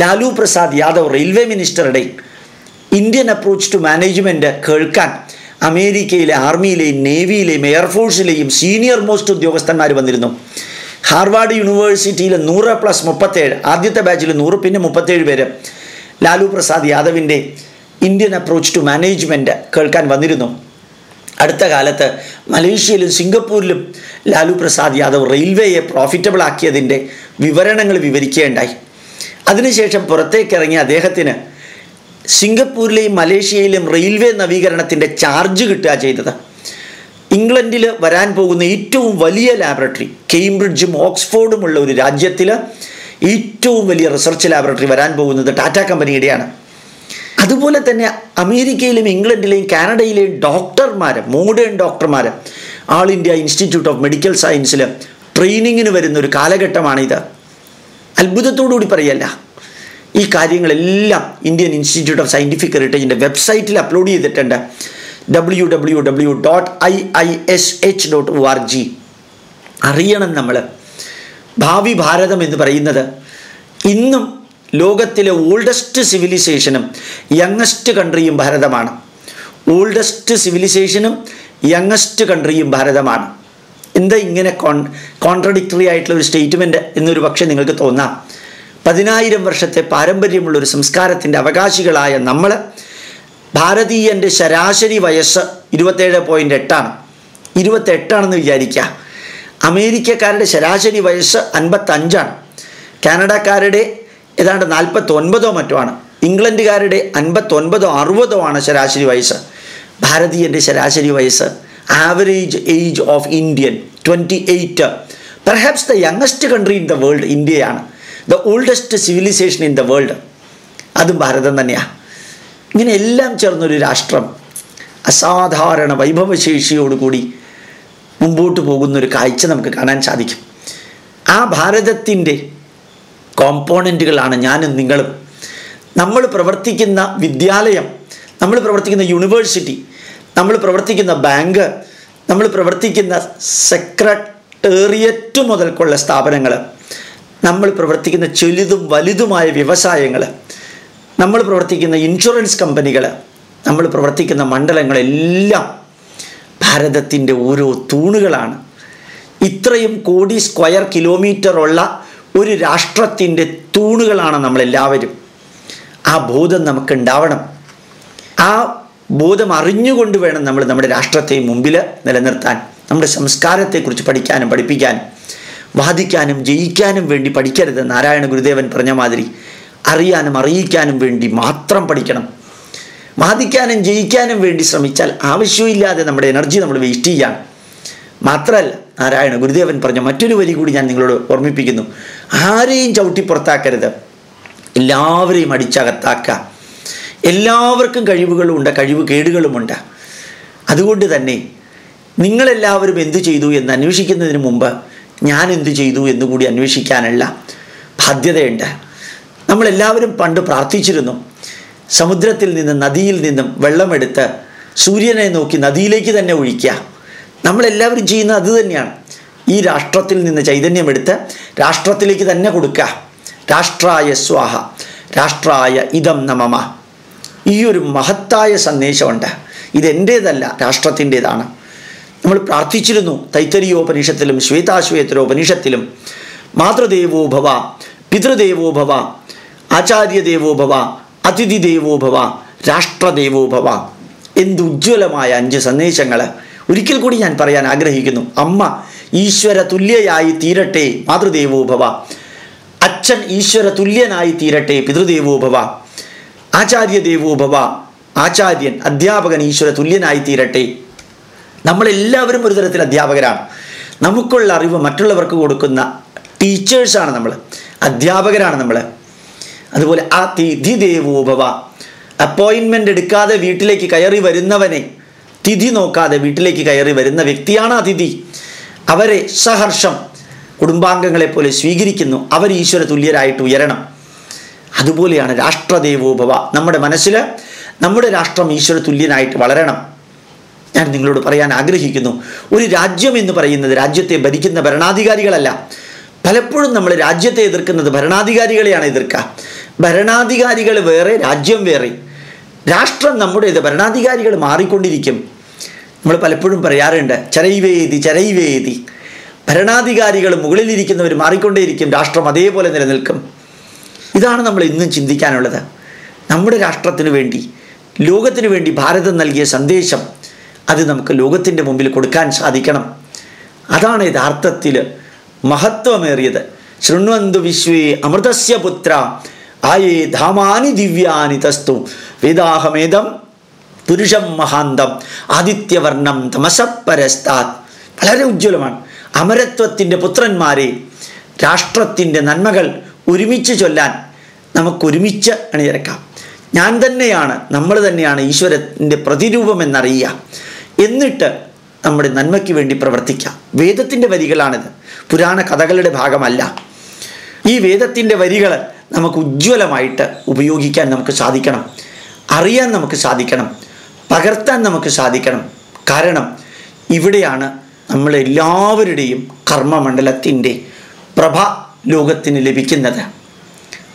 [SPEAKER 1] ലാലു പ്രസാദ് യാദവ് റെയിൽവേ മിനിസ്റ്ററുടെ ഇന്ത്യൻ അപ്രോച്ച് ടു മാനേജ്മെന്റ് കേൾക്കാൻ അമേരിക്കയിലെ ആർമിയിലെയും നേവിയിലെയും എയർഫോഴ്സിലെയും സീനിയർ മോസ്റ്റ് ഉദ്യോഗസ്ഥന്മാർ വന്നിരുന്നു. ഹാർവാർഡ് യൂണിവേഴ്സിറ്റിയിലെ നൂറ് പ്ലസ് മുപ്പത്തേഴ് ആദ്യത്തെ ബാച്ചിൽ നൂറ് പിന്നെ മുപ്പത്തേഴ് പേര്. ലാലു പ്രസാദ് യാദവിന്റെ ഇന്ത്യൻ അപ്രോച്ച് ടു മാനേജ്മെന്റ് കേൾക്കാൻ വന്നിരുന്നു. അടുത്ത കാലത്ത് മലേഷ്യയിലും സിംഗപ്പൂരിലും ലാലു പ്രസാദ് യാദവ് റെയിൽവേയെ പ്രോഫിറ്റബിൾ ആക്കിയതിന്റെ വിവരണങ്ങൾ വിവരിക്കുകയുണ്ടായി. അതിനുശേഷം പുറത്തേക്കിറങ്ങിയ അദ്ദേഹത്തിന് സിംഗപ്പൂരിലെയും മലേഷ്യയിലെയും റെയിൽവേ നവീകരണത്തിന്റെ ചാർജ് കിട്ടുക ചെയ്തത്. ഇംഗ്ലണ്ടിൽ വരാൻ പോകുന്ന ഏറ്റവും വലിയ ലാബറട്ടറി കേംബ്രിഡ്ജും ഓക്സ്ഫോർഡുമുള്ള ഒരു രാജ്യത്തിൽ ഏറ്റവും വലിയ റിസർച്ച് ലാബറട്ടറി വരാൻ പോകുന്നത് ടാറ്റ കമ്പനിയുടെയാണ് അതുപോലെ തന്നെ അമേരിക്കയിലും ഇംഗ്ലണ്ടിലെയും കാനഡയിലെയും ഡോക്ടർമാർ മോഡേൺ ഡോക്ടർമാർ all India institute of medical സയൻസിൽ ട്രെയിനിങ്ങിന് വരുന്ന ഒരു കാലഘട്ടമാണിത്. അത്ഭുതത്തോടുകൂടി പറയല്ല ഈ കാര്യങ്ങളെല്ലാം ഇന്ത്യൻ ഇൻസ്റ്റിറ്റ്യൂട്ട് ഓഫ് സയന്റിഫിക് ഹെറിറ്റേജിന്റെ വെബ്സൈറ്റിൽ അപ്ലോഡ് ചെയ്തിട്ടുണ്ട്. W W W dot I I S H dot O R G അറിയണം നമ്മൾ ഭാവി ഭാരതം എന്ന് പറയുന്നത് ഇന്നും ലോകത്തിലെ ഓൾഡസ്റ്റ് സിവിലൈസേഷനും യങ്ങസ്റ്റ് കൺട്രിയും ഭാരതമാണ്. ഓൾഡസ്റ്റ് സിവിലൈസേഷനും യങ്ങസ്റ്റ് കൺട്രിയും ഭാരതമാണ്. എന്താ ഇങ്ങനെ കോൺ കോൺട്രഡിക്ടറി ആയിട്ടുള്ള ഒരു സ്റ്റേറ്റ്മെന്റ് എന്നൊരു പക്ഷേ നിങ്ങൾക്ക് തോന്നാം. പതിനായിരം വർഷത്തെ പാരമ്പര്യമുള്ള ഒരു സംസ്കാരത്തിന്റെ അവകാശികളായ നമ്മൾ ഭാരതീയന്റെ ശരാശരി വയസ്സ് ഇരുപത്തേഴ് പോയിന്റ് എട്ടാണ്. ഇരുപത്തെട്ടാണെന്ന് വിചാരിക്കുക. അമേരിക്കക്കാരുടെ ശരാശരി വയസ്സ് അൻപത്തഞ്ചാണ്. കാനഡക്കാരുടെ ഏതാണ്ട് നാൽപ്പത്തൊൻപതോ മറ്റോ ആണ്. ഇംഗ്ലണ്ടുകാരുടെ അൻപത്തൊൻപതോ അറുപതോ ആണ് ശരാശരി വയസ്സ്. ഭാരതീയന്റെ ശരാശരി വയസ്സ് average age of Indian twenty eight. Perhaps the youngest country in the world ഇന്ത്യയാണ് the oldest civilisation in the world അതും ഭാരതം തന്നെയാണ് ഇങ്ങനെ എല്ലാം ചേർന്നൊരു രാഷ്ട്രം. അസാധാരണ വൈഭവശേഷിയോടുകൂടി മുമ്പോട്ട് പോകുന്നൊരു കാഴ്ച നമുക്ക് കാണാൻ സാധിക്കും. ആ ഭാരതത്തിന്റെ കോമ്പോണന്റുകളാണ് ഞാനും നിങ്ങളും. നമ്മൾ പ്രവർത്തിക്കുന്ന വിദ്യാലയം നമ്മൾ പ്രവർത്തിക്കുന്ന യൂണിവേഴ്സിറ്റി നമ്മൾ പ്രവർത്തിക്കുന്ന ബാങ്ക് നമ്മൾ പ്രവർത്തിക്കുന്ന സെക്രട്ടേറിയറ്റ് മുതൽക്കുള്ള സ്ഥാപനങ്ങൾ നമ്മൾ പ്രവർത്തിക്കുന്ന ചെലുതും വലുതുമായ വ്യവസായങ്ങൾ നമ്മൾ പ്രവർത്തിക്കുന്ന ഇൻഷുറൻസ് കമ്പനികൾ നമ്മൾ പ്രവർത്തിക്കുന്ന മണ്ഡലങ്ങളെല്ലാം ഭാരതത്തിന്റെ ഓരോ തൂണുകളാണ്. ഇത്രയും കോടി സ്ക്വയർ കിലോമീറ്റർ ഉള്ള ഒരു രാഷ്ട്രത്തിന്റെ തൂണുകളാണ് നമ്മളെല്ലാവരും. ആ ബോധം നമുക്കുണ്ടാവണം. ആ ബോധം അറിഞ്ഞുകൊണ്ട് വേണം നമ്മൾ നമ്മുടെ രാഷ്ട്രത്തെ മുമ്പിൽ നിലനിർത്താൻ നമ്മുടെ സംസ്കാരത്തെക്കുറിച്ച് പഠിക്കാനും പഠിപ്പിക്കാനും വാദിക്കാനും ജയിക്കാനും വേണ്ടി പഠിക്കരുത്. നാരായണ ഗുരുദേവൻ പറഞ്ഞ മാതിരി അറിയാനും അറിയിക്കാനും വേണ്ടി മാത്രം പഠിക്കണം. വാദിക്കാനും ജയിക്കാനും വേണ്ടി ശ്രമിച്ചാൽ ആവശ്യമില്ലാതെ നമ്മുടെ എനർജി നമ്മൾ വേസ്റ്റ് ചെയ്യാണ്. മാത്രമല്ല നാരായണ ഗുരുദേവൻ പറഞ്ഞ മറ്റൊരു വരി കൂടി ഞാൻ നിങ്ങളോട് ഓർമ്മിപ്പിക്കുന്നു. ആരെയും ചവിട്ടി പുറത്താക്കരുത് എല്ലാവരെയും അടിച്ചകത്താക്കുക. എല്ലാവർക്കും കഴിവുകളുമുണ്ട് കഴിവ് കേടുകളുമുണ്ട്. അതുകൊണ്ട് തന്നെ നിങ്ങളെല്ലാവരും എന്തു ചെയ്തു എന്ന് അന്വേഷിക്കുന്നതിന് മുമ്പ് ഞാൻ എന്തു ചെയ്തു എന്നുകൂടി അന്വേഷിക്കാനുള്ള ബാധ്യതയുണ്ട്. നമ്മളെല്ലാവരും പണ്ട് പ്രാർത്ഥിച്ചിരുന്നു. സമുദ്രത്തിൽ നിന്ന് നദിയിൽ നിന്നും വെള്ളമെടുത്ത് സൂര്യനെ നോക്കി നദിയിലേക്ക് തന്നെ ഒഴിക്കുക. നമ്മളെല്ലാവരും ചെയ്യുന്നത് അത് തന്നെയാണ്. ഈ രാഷ്ട്രത്തിൽ നിന്ന് ചൈതന്യമെടുത്ത് രാഷ്ട്രത്തിലേക്ക് തന്നെ കൊടുക്കുക. രാഷ്ട്രായ സ്വാഹ രാഷ്ട്രായ ഇതം നമമ. ഈ ഒരു മഹത്തായ സന്ദേശമുണ്ട്. ഇതെന്റേതല്ല രാഷ്ട്രത്തിന്റേതാണ്. നമ്മൾ പ്രാർത്ഥിച്ചിരുന്നു തൈത്തരിയോപനിഷത്തിലും ശ്വേതാശ്വേതരോപനിഷത്തിലും മാതൃദേവോ ഭവ പിതൃദേവോ ഭവ ആചാര്യദേവോ ഭവ അതിഥി ദേവോഭവ രാഷ്ട്രദേവോഭവ എന്തുജ്വലമായ അഞ്ച് സന്ദേശങ്ങൾ ഒരിക്കൽ കൂടി ഞാൻ പറയാൻ ആഗ്രഹിക്കുന്നു. അമ്മ ഈശ്വര തുല്യയായി തീരട്ടെ മാതൃദേവോഭവ അച്ഛൻ ഈശ്വര തുല്യനായി തീരട്ടെ പിതൃദേവോഭവ ആചാര്യ ദേവോഭവ ആചാര്യൻ അധ്യാപകൻ ഈശ്വര തുല്യനായി തീരട്ടെ. നമ്മളെല്ലാവരും ഒരു തരത്തിൽ അധ്യാപകരാണ്. നമുക്കുള്ള അറിവ് മറ്റുള്ളവർക്ക് കൊടുക്കുന്ന ടീച്ചേഴ്സാണ് നമ്മൾ അധ്യാപകരാണ് നമ്മൾ അതുപോലെ ആ തിഥി ദേവോഭവ അപ്പോയിൻമെന്റ് എടുക്കാതെ വീട്ടിലേക്ക് കയറി വരുന്നവനെ തിഥി നോക്കാതെ വീട്ടിലേക്ക് കയറി വരുന്ന വ്യക്തിയാണ് അതിഥി. അവരെ സഹർഷം കുടുംബാംഗങ്ങളെ പോലെ സ്വീകരിക്കുന്നു. അവർ ഈശ്വര തുല്യരായിട്ട് ഉയരണം. അതുപോലെയാണ് രാഷ്ട്രദേവോഭവ. നമ്മുടെ മനസ്സിൽ നമ്മുടെ രാഷ്ട്രം ഈശ്വര തുല്യനായിട്ട് വളരണം. ഞാൻ നിങ്ങളോട് പറയാൻ ആഗ്രഹിക്കുന്നു. ഒരു രാജ്യം എന്ന് പറയുന്നത് രാജ്യത്തെ ഭരിക്കുന്ന ഭരണാധികാരികളല്ല. പലപ്പോഴും നമ്മൾ രാജ്യത്തെ എതിർക്കുന്നത് ഭരണാധികാരികളെയാണ് എതിർക്കുക. ഭരണാധികാരികൾ വേറെ രാജ്യം വേറെ. രാഷ്ട്രം നമ്മുടേത് ഭരണാധികാരികൾ മാറിക്കൊണ്ടിരിക്കും. നമ്മൾ പലപ്പോഴും പറയാറുണ്ട് ചരൈവേദി ചരൈവേദി. ഭരണാധികാരികൾ മുകളിലിരിക്കുന്നവർ മാറിക്കൊണ്ടേയിരിക്കും രാഷ്ട്രം അതേപോലെ നിലനിൽക്കും. ഇതാണ് നമ്മൾ ഇന്നും ചിന്തിക്കാനുള്ളത്. നമ്മുടെ രാഷ്ട്രത്തിന് വേണ്ടി ലോകത്തിന് വേണ്ടി ഭാരതം നൽകിയ സന്ദേശം അത് നമുക്ക് ലോകത്തിന്റെ മുമ്പിൽ കൊടുക്കാൻ സാധിക്കണം. അതാണ് യഥാർത്ഥത്തിൽ മഹത്വമേറിയത്. ശൃണ്വന്തു വിശ്വേ അമൃതസ്യ പുത്ര ആയേ ധാമാനി ദിവ്യാനി തസ്തു. വേദാഹമേദം പുരുഷം മഹാന്തം ആദിത്യവർണം തമസപ്പരസ്താത് വളരെ ഉജ്ജ്വലമാണ്. അമരത്വത്തിന്റെ പുത്രന്മാരെ രാഷ്ട്രത്തിന്റെ നന്മകൾ ഒരുമിച്ച് ചൊല്ലാൻ നമുക്കൊരുമിച്ച് അണിനിരക്കാം. ഞാൻ തന്നെയാണ് നമ്മൾ തന്നെയാണ് ഈശ്വരത്തിന്റെ പ്രതിരൂപം എന്നറിയുക. എന്നിട്ട് നമ്മുടെ നന്മയ്ക്ക് വേണ്ടി പ്രവർത്തിക്കാം വേദത്തിന്റെ വരികളാണിത്. പുരാണ കഥകളുടെ ഭാഗമല്ല. ഈ വേദത്തിന്റെ വരികൾ നമുക്ക് ഉജ്ജ്വലമായിട്ട് ഉപയോഗിക്കാൻ നമുക്ക് സാധിക്കണം. അറിയാൻ നമുക്ക് സാധിക്കണം. പകർത്താൻ നമുക്ക് സാധിക്കണം. കാരണം ഇവിടെയാണ് നമ്മളെല്ലാവരുടെയും കർമ്മമണ്ഡലത്തിന്റെ പ്രഭ ലോകത്തിന് ലഭിക്കുന്നത്.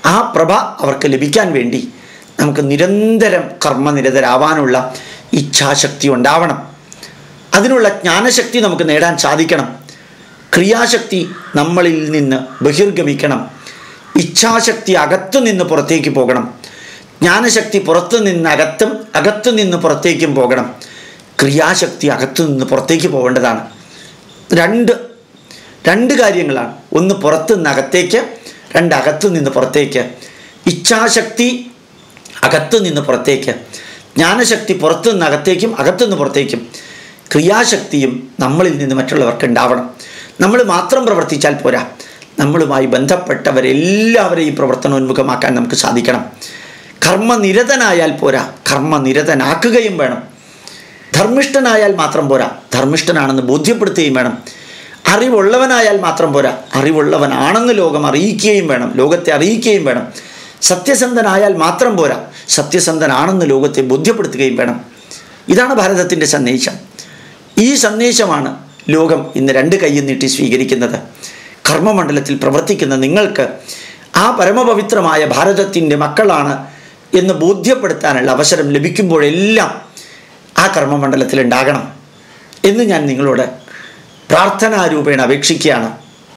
[SPEAKER 1] ആ പ്രഭ അവർക്ക് ലഭിക്കാൻ വേണ്ടി നമുക്ക് നിരന്തരം കർമ്മനിരതരാവാനുള്ള ഇച്ഛാശക്തി ഉണ്ടാവണം. അതിനുള്ള ജ്ഞാനശക്തി നമുക്ക് നേടാൻ സാധിക്കണം. ക്രിയാശക്തി നമ്മളിൽ നിന്ന് ബഹിർഗമിക്കണം. ഇച്ഛാശക്തി അകത്തു നിന്ന് പുറത്തേക്ക് പോകണം. ജ്ഞാനശക്തി പുറത്തു നിന്ന് അകത്തും അകത്തു നിന്ന് പുറത്തേക്കും പോകണം. ക്രിയാശക്തി അകത്തു നിന്ന് പുറത്തേക്ക് പോകേണ്ടതാണ്. രണ്ട് രണ്ട് കാര്യങ്ങളാണ്. ഒന്ന് പുറത്തു നിന്ന് അകത്തേക്ക് രണ്ട് അകത്തു നിന്ന് പുറത്തേക്ക്. ഇച്ഛാശക്തി അകത്തു നിന്ന് പുറത്തേക്ക്. ജ്ഞാനശക്തി പുറത്തു നിന്ന് അകത്തേക്കും അകത്തു നിന്ന് പുറത്തേക്കും. ക്രിയാശക്തിയും നമ്മളിൽ നിന്ന് മറ്റുള്ളവർക്ക് ഉണ്ടാവണം. നമ്മൾ മാത്രം പ്രവർത്തിച്ചാൽ പോരാ. നമ്മളുമായി ബന്ധപ്പെട്ടവരെല്ലാവരെയും പ്രവർത്തനോന്മുഖമാക്കാൻ നമുക്ക് സാധിക്കണം. കർമ്മനിരതനായാൽ പോരാ. കർമ്മനിരതനാക്കുകയും വേണം. ധർമ്മിഷ്ഠനായാൽ മാത്രം പോരാ. ധർമ്മിഷ്ഠനാണെന്ന് ബോധ്യപ്പെടുത്തുകയും വേണം. അറിവുള്ളവനായാൽ മാത്രം പോരാ. അറിവുള്ളവനാണെന്ന് ലോകം അറിയിക്കുകയും വേണം. ലോകത്തെ അറിയിക്കുകയും വേണം. സത്യസന്ധനായാൽ മാത്രം പോരാ. സത്യസന്ധനാണെന്ന് ലോകത്തെ ബോധ്യപ്പെടുത്തുകയും വേണം. ഇതാണ് ഭാരതത്തിന്റെ സന്ദേശം. ഈ സന്ദേശമാണ് ലോകം ഇന്ന് രണ്ട് കൈയും നീട്ടി സ്വീകരിക്കുന്നത്. കർമ്മമണ്ഡലത്തിൽ പ്രവർത്തിക്കുന്ന നിങ്ങൾക്ക് ആ പരമപവിത്രമായ ഭാരതത്തിന്റെ മക്കളാണ് എന്ന് ബോധ്യപ്പെടുത്താനുള്ള അവസരം ലഭിക്കുമ്പോഴെല്ലാം ആ കർമ്മമണ്ഡലത്തിൽ ഉണ്ടാകണം എന്ന് ഞാൻ നിങ്ങളോട് പ്രാർത്ഥനാരൂപേണ അപേക്ഷിക്കുകയാണ്.